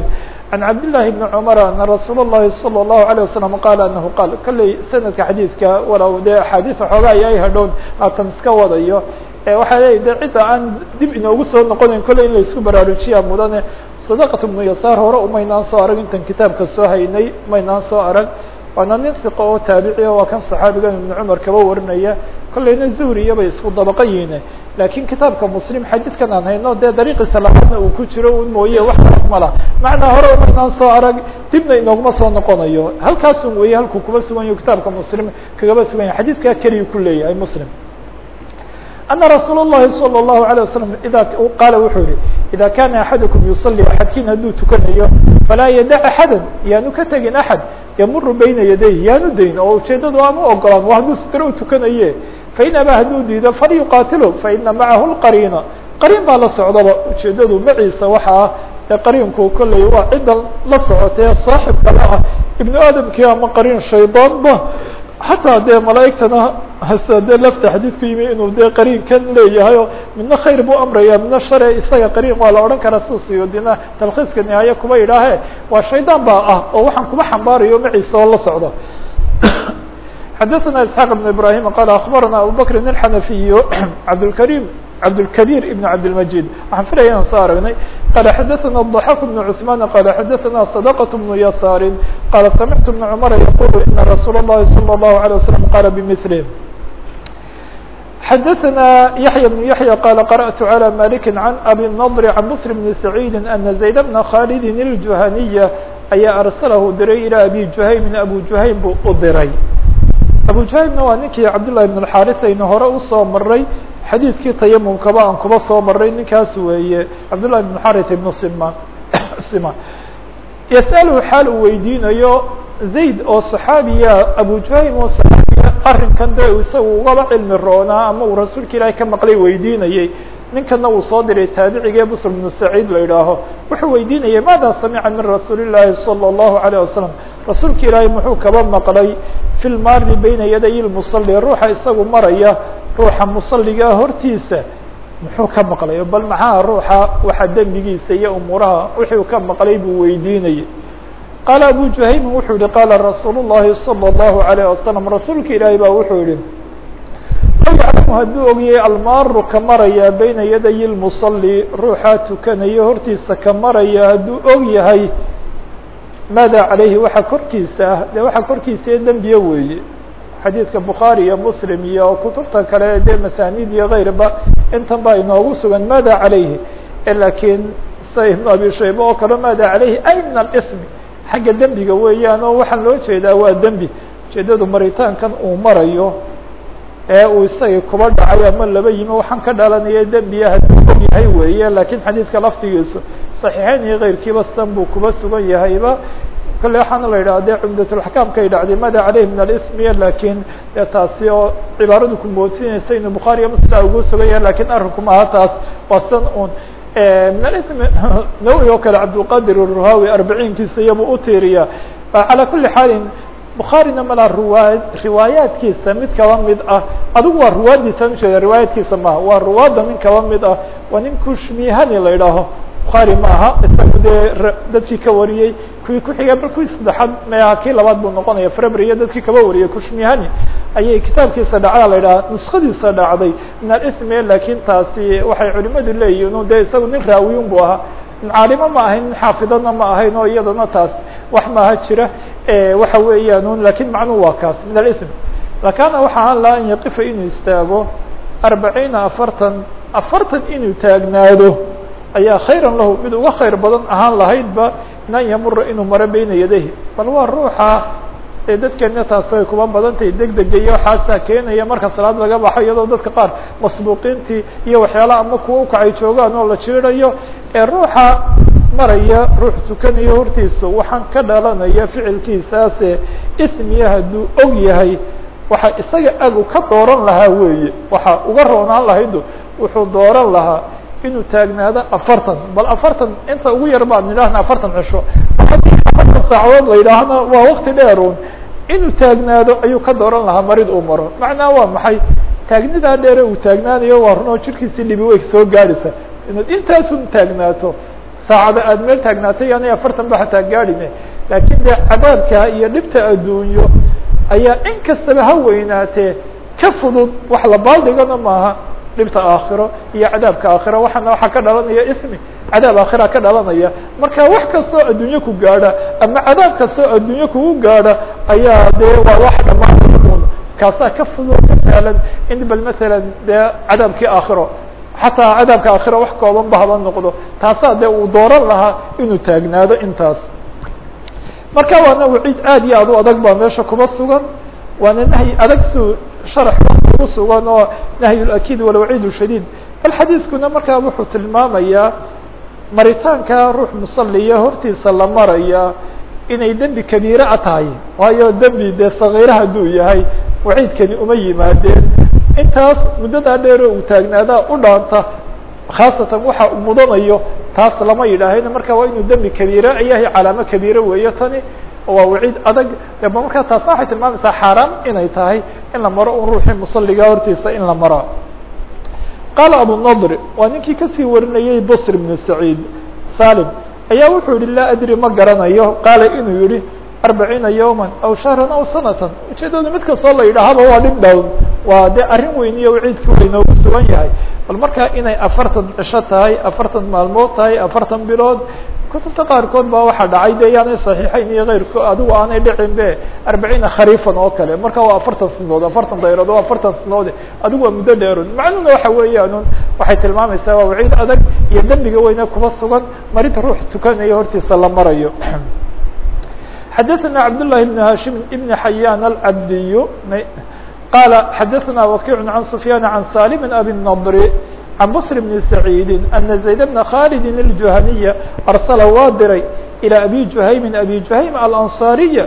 عan cabd للahi بن cmر أna rasuul الlahi صلى الlaهu عليه وsلم qal anahu qaal kolley sanadka xadiidka walow dee axaadiث xoogaa ay hadhown haatan iska wadayo waxaa leeya de cidda aan dib inoogu soo noqonayn kolley in la isku baraarujiya mudane. Sadaqat ibnu yasaar hore umaynaan soo arag intan kitaabka soo haynay maynaan soo arag. Waana nin fiqo oo taabiciya ah, waa kan saxaabigan ibnu cumar kaba warinaya. Kolayna zuhri bay isku dabaqan yihiine laakiin kitaabka muslim xadiidkan aan hayno dee dariiqi talabaadna uu ku jiro un mooye wax mala. Macnaa hore umaynaan soo arag dibna inooguma soo noqonayo. Halkaasu weeye halkuu kuba sugan yaho kitaabka muslim kagaba sugan yahay xadiidkaa keliya ku leeyahay muslim. أن رsuuل اللhi صلى الله عليه وسلم ida qaala wuxuu yihi إida kana أحadكم يuصلي أحadkiin hadduu tukanayo falaa yadع أحadا yaanu ka tegin أحad ymuru bayna yaday yaanu dayn oo ujeedadu ama ogolaan waa hadduu sitro u tukanaye fain abaa hadduu diido falyuqaatilu faina macahu الqariina qariin baa la socdaba ujeedadu maciisa waxaa e qariinku kolley waa cidda la socotee saaxibka la ah ibnu aadamkii ama qariin shaydaanba xataa dee malaa'igtana hase dee lafta xadiidku yimi inuu dee qariinkan leeyahay oo midna khayr buu amraya midna share isaga qariin waa la odhan karaa si siyudina talkhiiska nihaaye kuba idhaahe waa shaydaan baa ah oo waxaan kuba xambaarayo maciisa oo la socdo xadaثna isxaaq بn ibrahim qala akbarana abu bakrin الxanafiy cabdاlkarim cabdالkبيr iبn cabdالmجيد waxaan filaya inaan soo aragnay qala xadaثna الضحاk بن cثman qala xadaثna صدقة بن يasاr qala samعtu بن cmر yqul ina rasuul الlahi صلى الlaه عليه وsلم qala bmثlه xadaثna yaحyى بن yaحyى qala qarأت عlى malik عan abi النضr عan msلم بn سعيid أna زayd بna khاld الجuhaniya ayaa arsalahu diray ilى abi juhaymin abu juhaym buu u diray abu jahilna waa ninkii cabdullahi ibn alxaris aynu hore u soo maray xadiidkii tayamumkaba aan kuba soo maray ninkaas weeye cabdullahi ibn xaris ibnu sima. Sima. Yasaluhu xaal uu weydiinayo zayd oo saxaabiya abu jahil oo saxaabiya arrinkan de isagu ugaba cilmi roonaa ama uu rasuulka ka maqlay weydiinayay ninkana uu soo diray taabicigee busr bnu saciid la idhaaho wuxuu weydiinayay maada samica min rasuuli الlahi salى الlahu عalيه wasalam rasuulka ilaahay muxuu kaba maqlay fi lmaari bayna yaday lmusali ruuxa isagu maraya ruuxa musaligaa hortiisa muxuu ka maqlay bal maxaa ruuxa waxa dembigiisa iyo umuuraha wuxuu ka maqlay buu weydiinayay qaala abu juhaymin wuxuu yihi qaala rasuul الlahi salى الlahu عalيه wasalam rasuulka ilaahay baa wuxuu yihi yaclamu hadduu ogyahay almaaru ka maraya bayna yaday lmusali ruuxaa tukanaya hortiisa ka maraya hadduu og yahay maada calayhi waxa korkiisa ah dee waxa korkiisa ee dembiye weeye. Xadiidka bukhaari iyo muslim iyo kutubta kale dee masaanid iyo keyrba intan baa inoogu sugan maada calayhi. Lakiin sa ibnu abi shayba oo kale maada calayhi ay min alismi xagga dembiga weeyaan oo waxaan loo jeedaa waa dembi. Ujeedadu maritaankan uu marayo ee uu isagii kuba dhacay ama laba yimi waxaan ka dhalanaya dembiya hadduu og yahay weeye lakiin xadiidka laftigiisu صaxiixeyn iyo keyrkiiba san buu kuba sugan yahayba. Kale waxaana la yidhaha de cumdatulxkaamkay dhacday mada caleyh min alismiya lakiin de taasi oo cibaaradu ku moodsinaysa inuu bukhaariya muslim ugu sugan yahay laakiin arrinku maaha taas waa san un min alismi nawi oo kale cabdulqadir ruhawi arbaciinkiisa iyabuu utiiriya calaa kuli xaalin bukhaarina malaa riwaay riwaayaadkiisa mid kaba mid ah adigu waa ruwaadiisaan ujeeda riwaayaadkiisa maaha waa ruwaadda nin kaba mid ah waa nin kushmihani la idhaaho bukhaari ma aha isagu dee dadkii ka wariyey kuwii kuxiga bal kuwii saddexaad meaha kii labaad buu noqonaya febr iyo dadkii kaba wariyey kushmihani ayay kitaabkiisa dhacdaa la idhaha nuskadiisa dhacday. Min alismi laakiin taasi waxay culimadu leeyihiin de isagu nin raawiyun bu ahaa. Caalimo ma ahayn xaafidana ma ahayn oo iyadana taas wax maaha jira waxa weeyaan laakiin macnuhu waa kaas min alism. Lakana waxa ahaan laha an yaqifa inuu istaago arbaciina afartan afartan inuu taagnaado ayaa khayra lahu. Mid uga khayr badan ahaan lahaydba min an yamura inuu maro beyna yadayhi. Bal waa ruuxa ee dadkeena taas way kuba badan tahay deg dega iyo waxaasaa keenaya marka salaad laga baxo iyadoo dadka qaar masbuuqiintii iyo waxyaalaha ama kuwa ukacay joogaan oo la jiirayo ee ruuxa maraya ruux tukanayo hortiisa waxaan ka dhalanaya ficilkiisaase ismiya hadduu og yahay. Waxa isaga agu ka dooran lahaa weeye. Waxa uga roonaan lahaydu wuxuu dooran lahaa inuu taagnaado afartan. Bal afartan inta ugu yar baan idhaahna afartan cisho afartan saacadood la yidhaahna waa wakti dheerun inuu taagnaado ayuu ka dooran lahaa marid uu maro. Macnaha waa maxay? Taagnidaa dheere uu taagnaanayo waa run oo jirkiisii dhibi way soo gaadhaysa inaad intaasun taagnaato saacada aad meel taagnaatay yaanay afartan ba xataa gaadhine. Laakiin dee cadaabka iyo dhibta adduunyo ayaa in kastaba ha weynaatee ka fudud wax la baaldhigana maaha dhibta aakhiro iyo cadaabka aakhiro waxaana waxaa ka dhalanaya ismi cadaab aakhira ka dhalanaya. Marka wax kastoo adduunye ku gaadha ama cadaab kastoo adduunye kugu gaadha ayaa dee waa wax dhamaan kaasaa ka fudo ka sahlan in bal masalan dee cadaabkii aakhiro xataa cadaabka aakhiro wax kooban ba haba noqdo. Taasaa dee uu dooran lahaa inuu taagnaado intaas. Marka waana waciid aad iyo aad u adag baa meesha kuba sugan. Waana nahyi adag su sharax ugu sugan oo nahyu lakid walwaciid shadiid. Bal markaa wuxuu tilmaamayaa maritaanka ruux musaliya hortiisa la maraya inay dembi kabiire a tahay. Waayo dembi dee sagiira hadduu yahay waciidkani uma yimaadeen intaas muddadaa dheer oo uu taagnaadaa u dhaanta khaasatan waxa uu mudanayo taas lama yidhaahayna marka waa inuu dembi kabiire yahay calaamo kabiire weeyo tani waa waciid adag. Deba markaa taasna waxay tilmaamaysaa xaaraan inay tahay in la maro un ruuxii musaliga hortiisa in la maro. Qaala abunadr waa ninkii ka sii warinayey bsr bn saciid. Salim ayaa wuxuu yihi laa adri ma garanayo qaala inuu yihi arbaciina yawma aw shahran aw sanatan ujeedada mid kastoo la yidhaahaba waa dhib dhown waa dee arrin weyniyo waciidki way noogu sugan yahay bal markaa inay afartan cisho tahay afartan maalmood tahay afartan bilood kutubta qaarkood baa waxaa dhacay de yaanay saxiixayn iyo keyrko adigu aanay dhicin be arbaciina khariifan oo kale marka waa afartan sinood afartan dayrood o afartan sinoode adigu waa muddo dheeron macnuna waxa weeyaan waxay tilmaamaysaa waa waciid adag iyo dembiga weyne kuba sugan marinta ruux tukanayo hortiisa la marayo xadaثna cabdاللahi بن hashim بn xayan alcabdiy qala xadaثna wakiع عan sufyaan عan salim abi النضr عن بصر بن سعيد أن زيد بن خالد الجهني أرسل waa diray إلى أبي جهيم أبي جهيم الأنصاaرية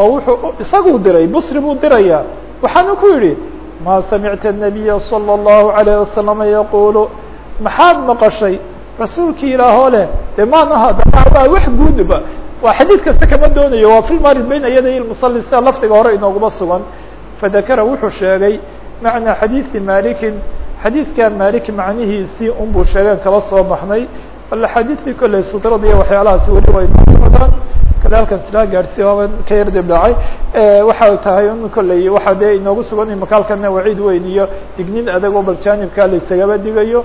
oo wuxuu isaguu diray bصri buu diraya waxaanu ku yihi mا سمعت النبي صلى الله عليه وسلم يقول maxaad مqشhay rasuulki ilaahoo leh de maanaha waa wax guudba waa xadiid kasta kama doonayo waa fi mari bayn ayadaiy musalli sida lafdiga hore inooguma sugan. Fadakara wuxuu sheegay macnaa xadiidi malikin xadiidkan malik macnihiisii unbuu sheegeen kala soo baxnay. Alaxaadiidii kolley sudrada iyo waxyaalahaasi weli way socdaan kale halkan silaa gaadhsi ooba ka yar dib dhacay waxay tahay un kolley waxaa dee inoogu sugan makaalkana waciid weyn iyo dignin adag oo bal jaanibka la isagaba digayo.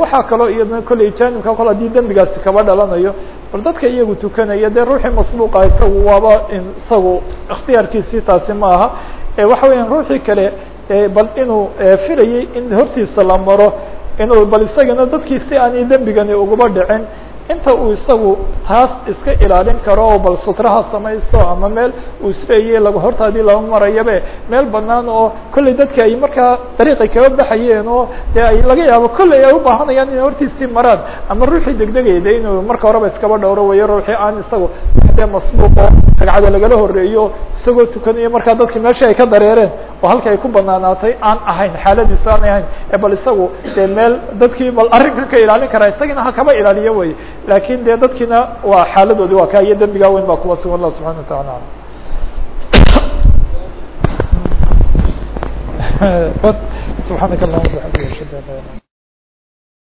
Waxaa kaloo iyadna kolley jaanibka kol haddii dembigaasi kaba dhalanayo bal dadka iyagu tukanaya dee ruuxii masbuuqa isagu waaba isagu ikhtiyaarkiisii taasi ma aha. Waxa weeyaan ruuxii kale bal inuu filayay in hortiisa la maro inuu bal isagana dadkii si aanay dembigani dhicin inta uu isagu taas iska ilaalin karo oo bal sutraha samaysto ama meel uu isleeyay lag hortaadii lama marayabe meel banaan oo kolley dadki ay markaa dariiqay kaba baxayeen oo dee ay laga yaabo kolley ay ubaahanayaan inay hortiisii maraan ama ruuxii degdegaya de inuu marka horeba iskaba dhowro wayo ruuxii aan isagu dee masbuuqo ragcada lagala horeeyo isagoo tukanayo markaa dadki meeshii ay ka dareereen oo halka ay ku banaanaatay aan ahayn xaaladiisu aan ahayn bal isagu dee meel dadkii bal arrinkan ka ilaalin karaa isagina ha kaba ilaaliyo wey lakin de dadkiina waa xaaladoodi waa ka iyo dembigaa weyn baa kuwa sugan allah subحana wataعala alam subحaanaka allahuma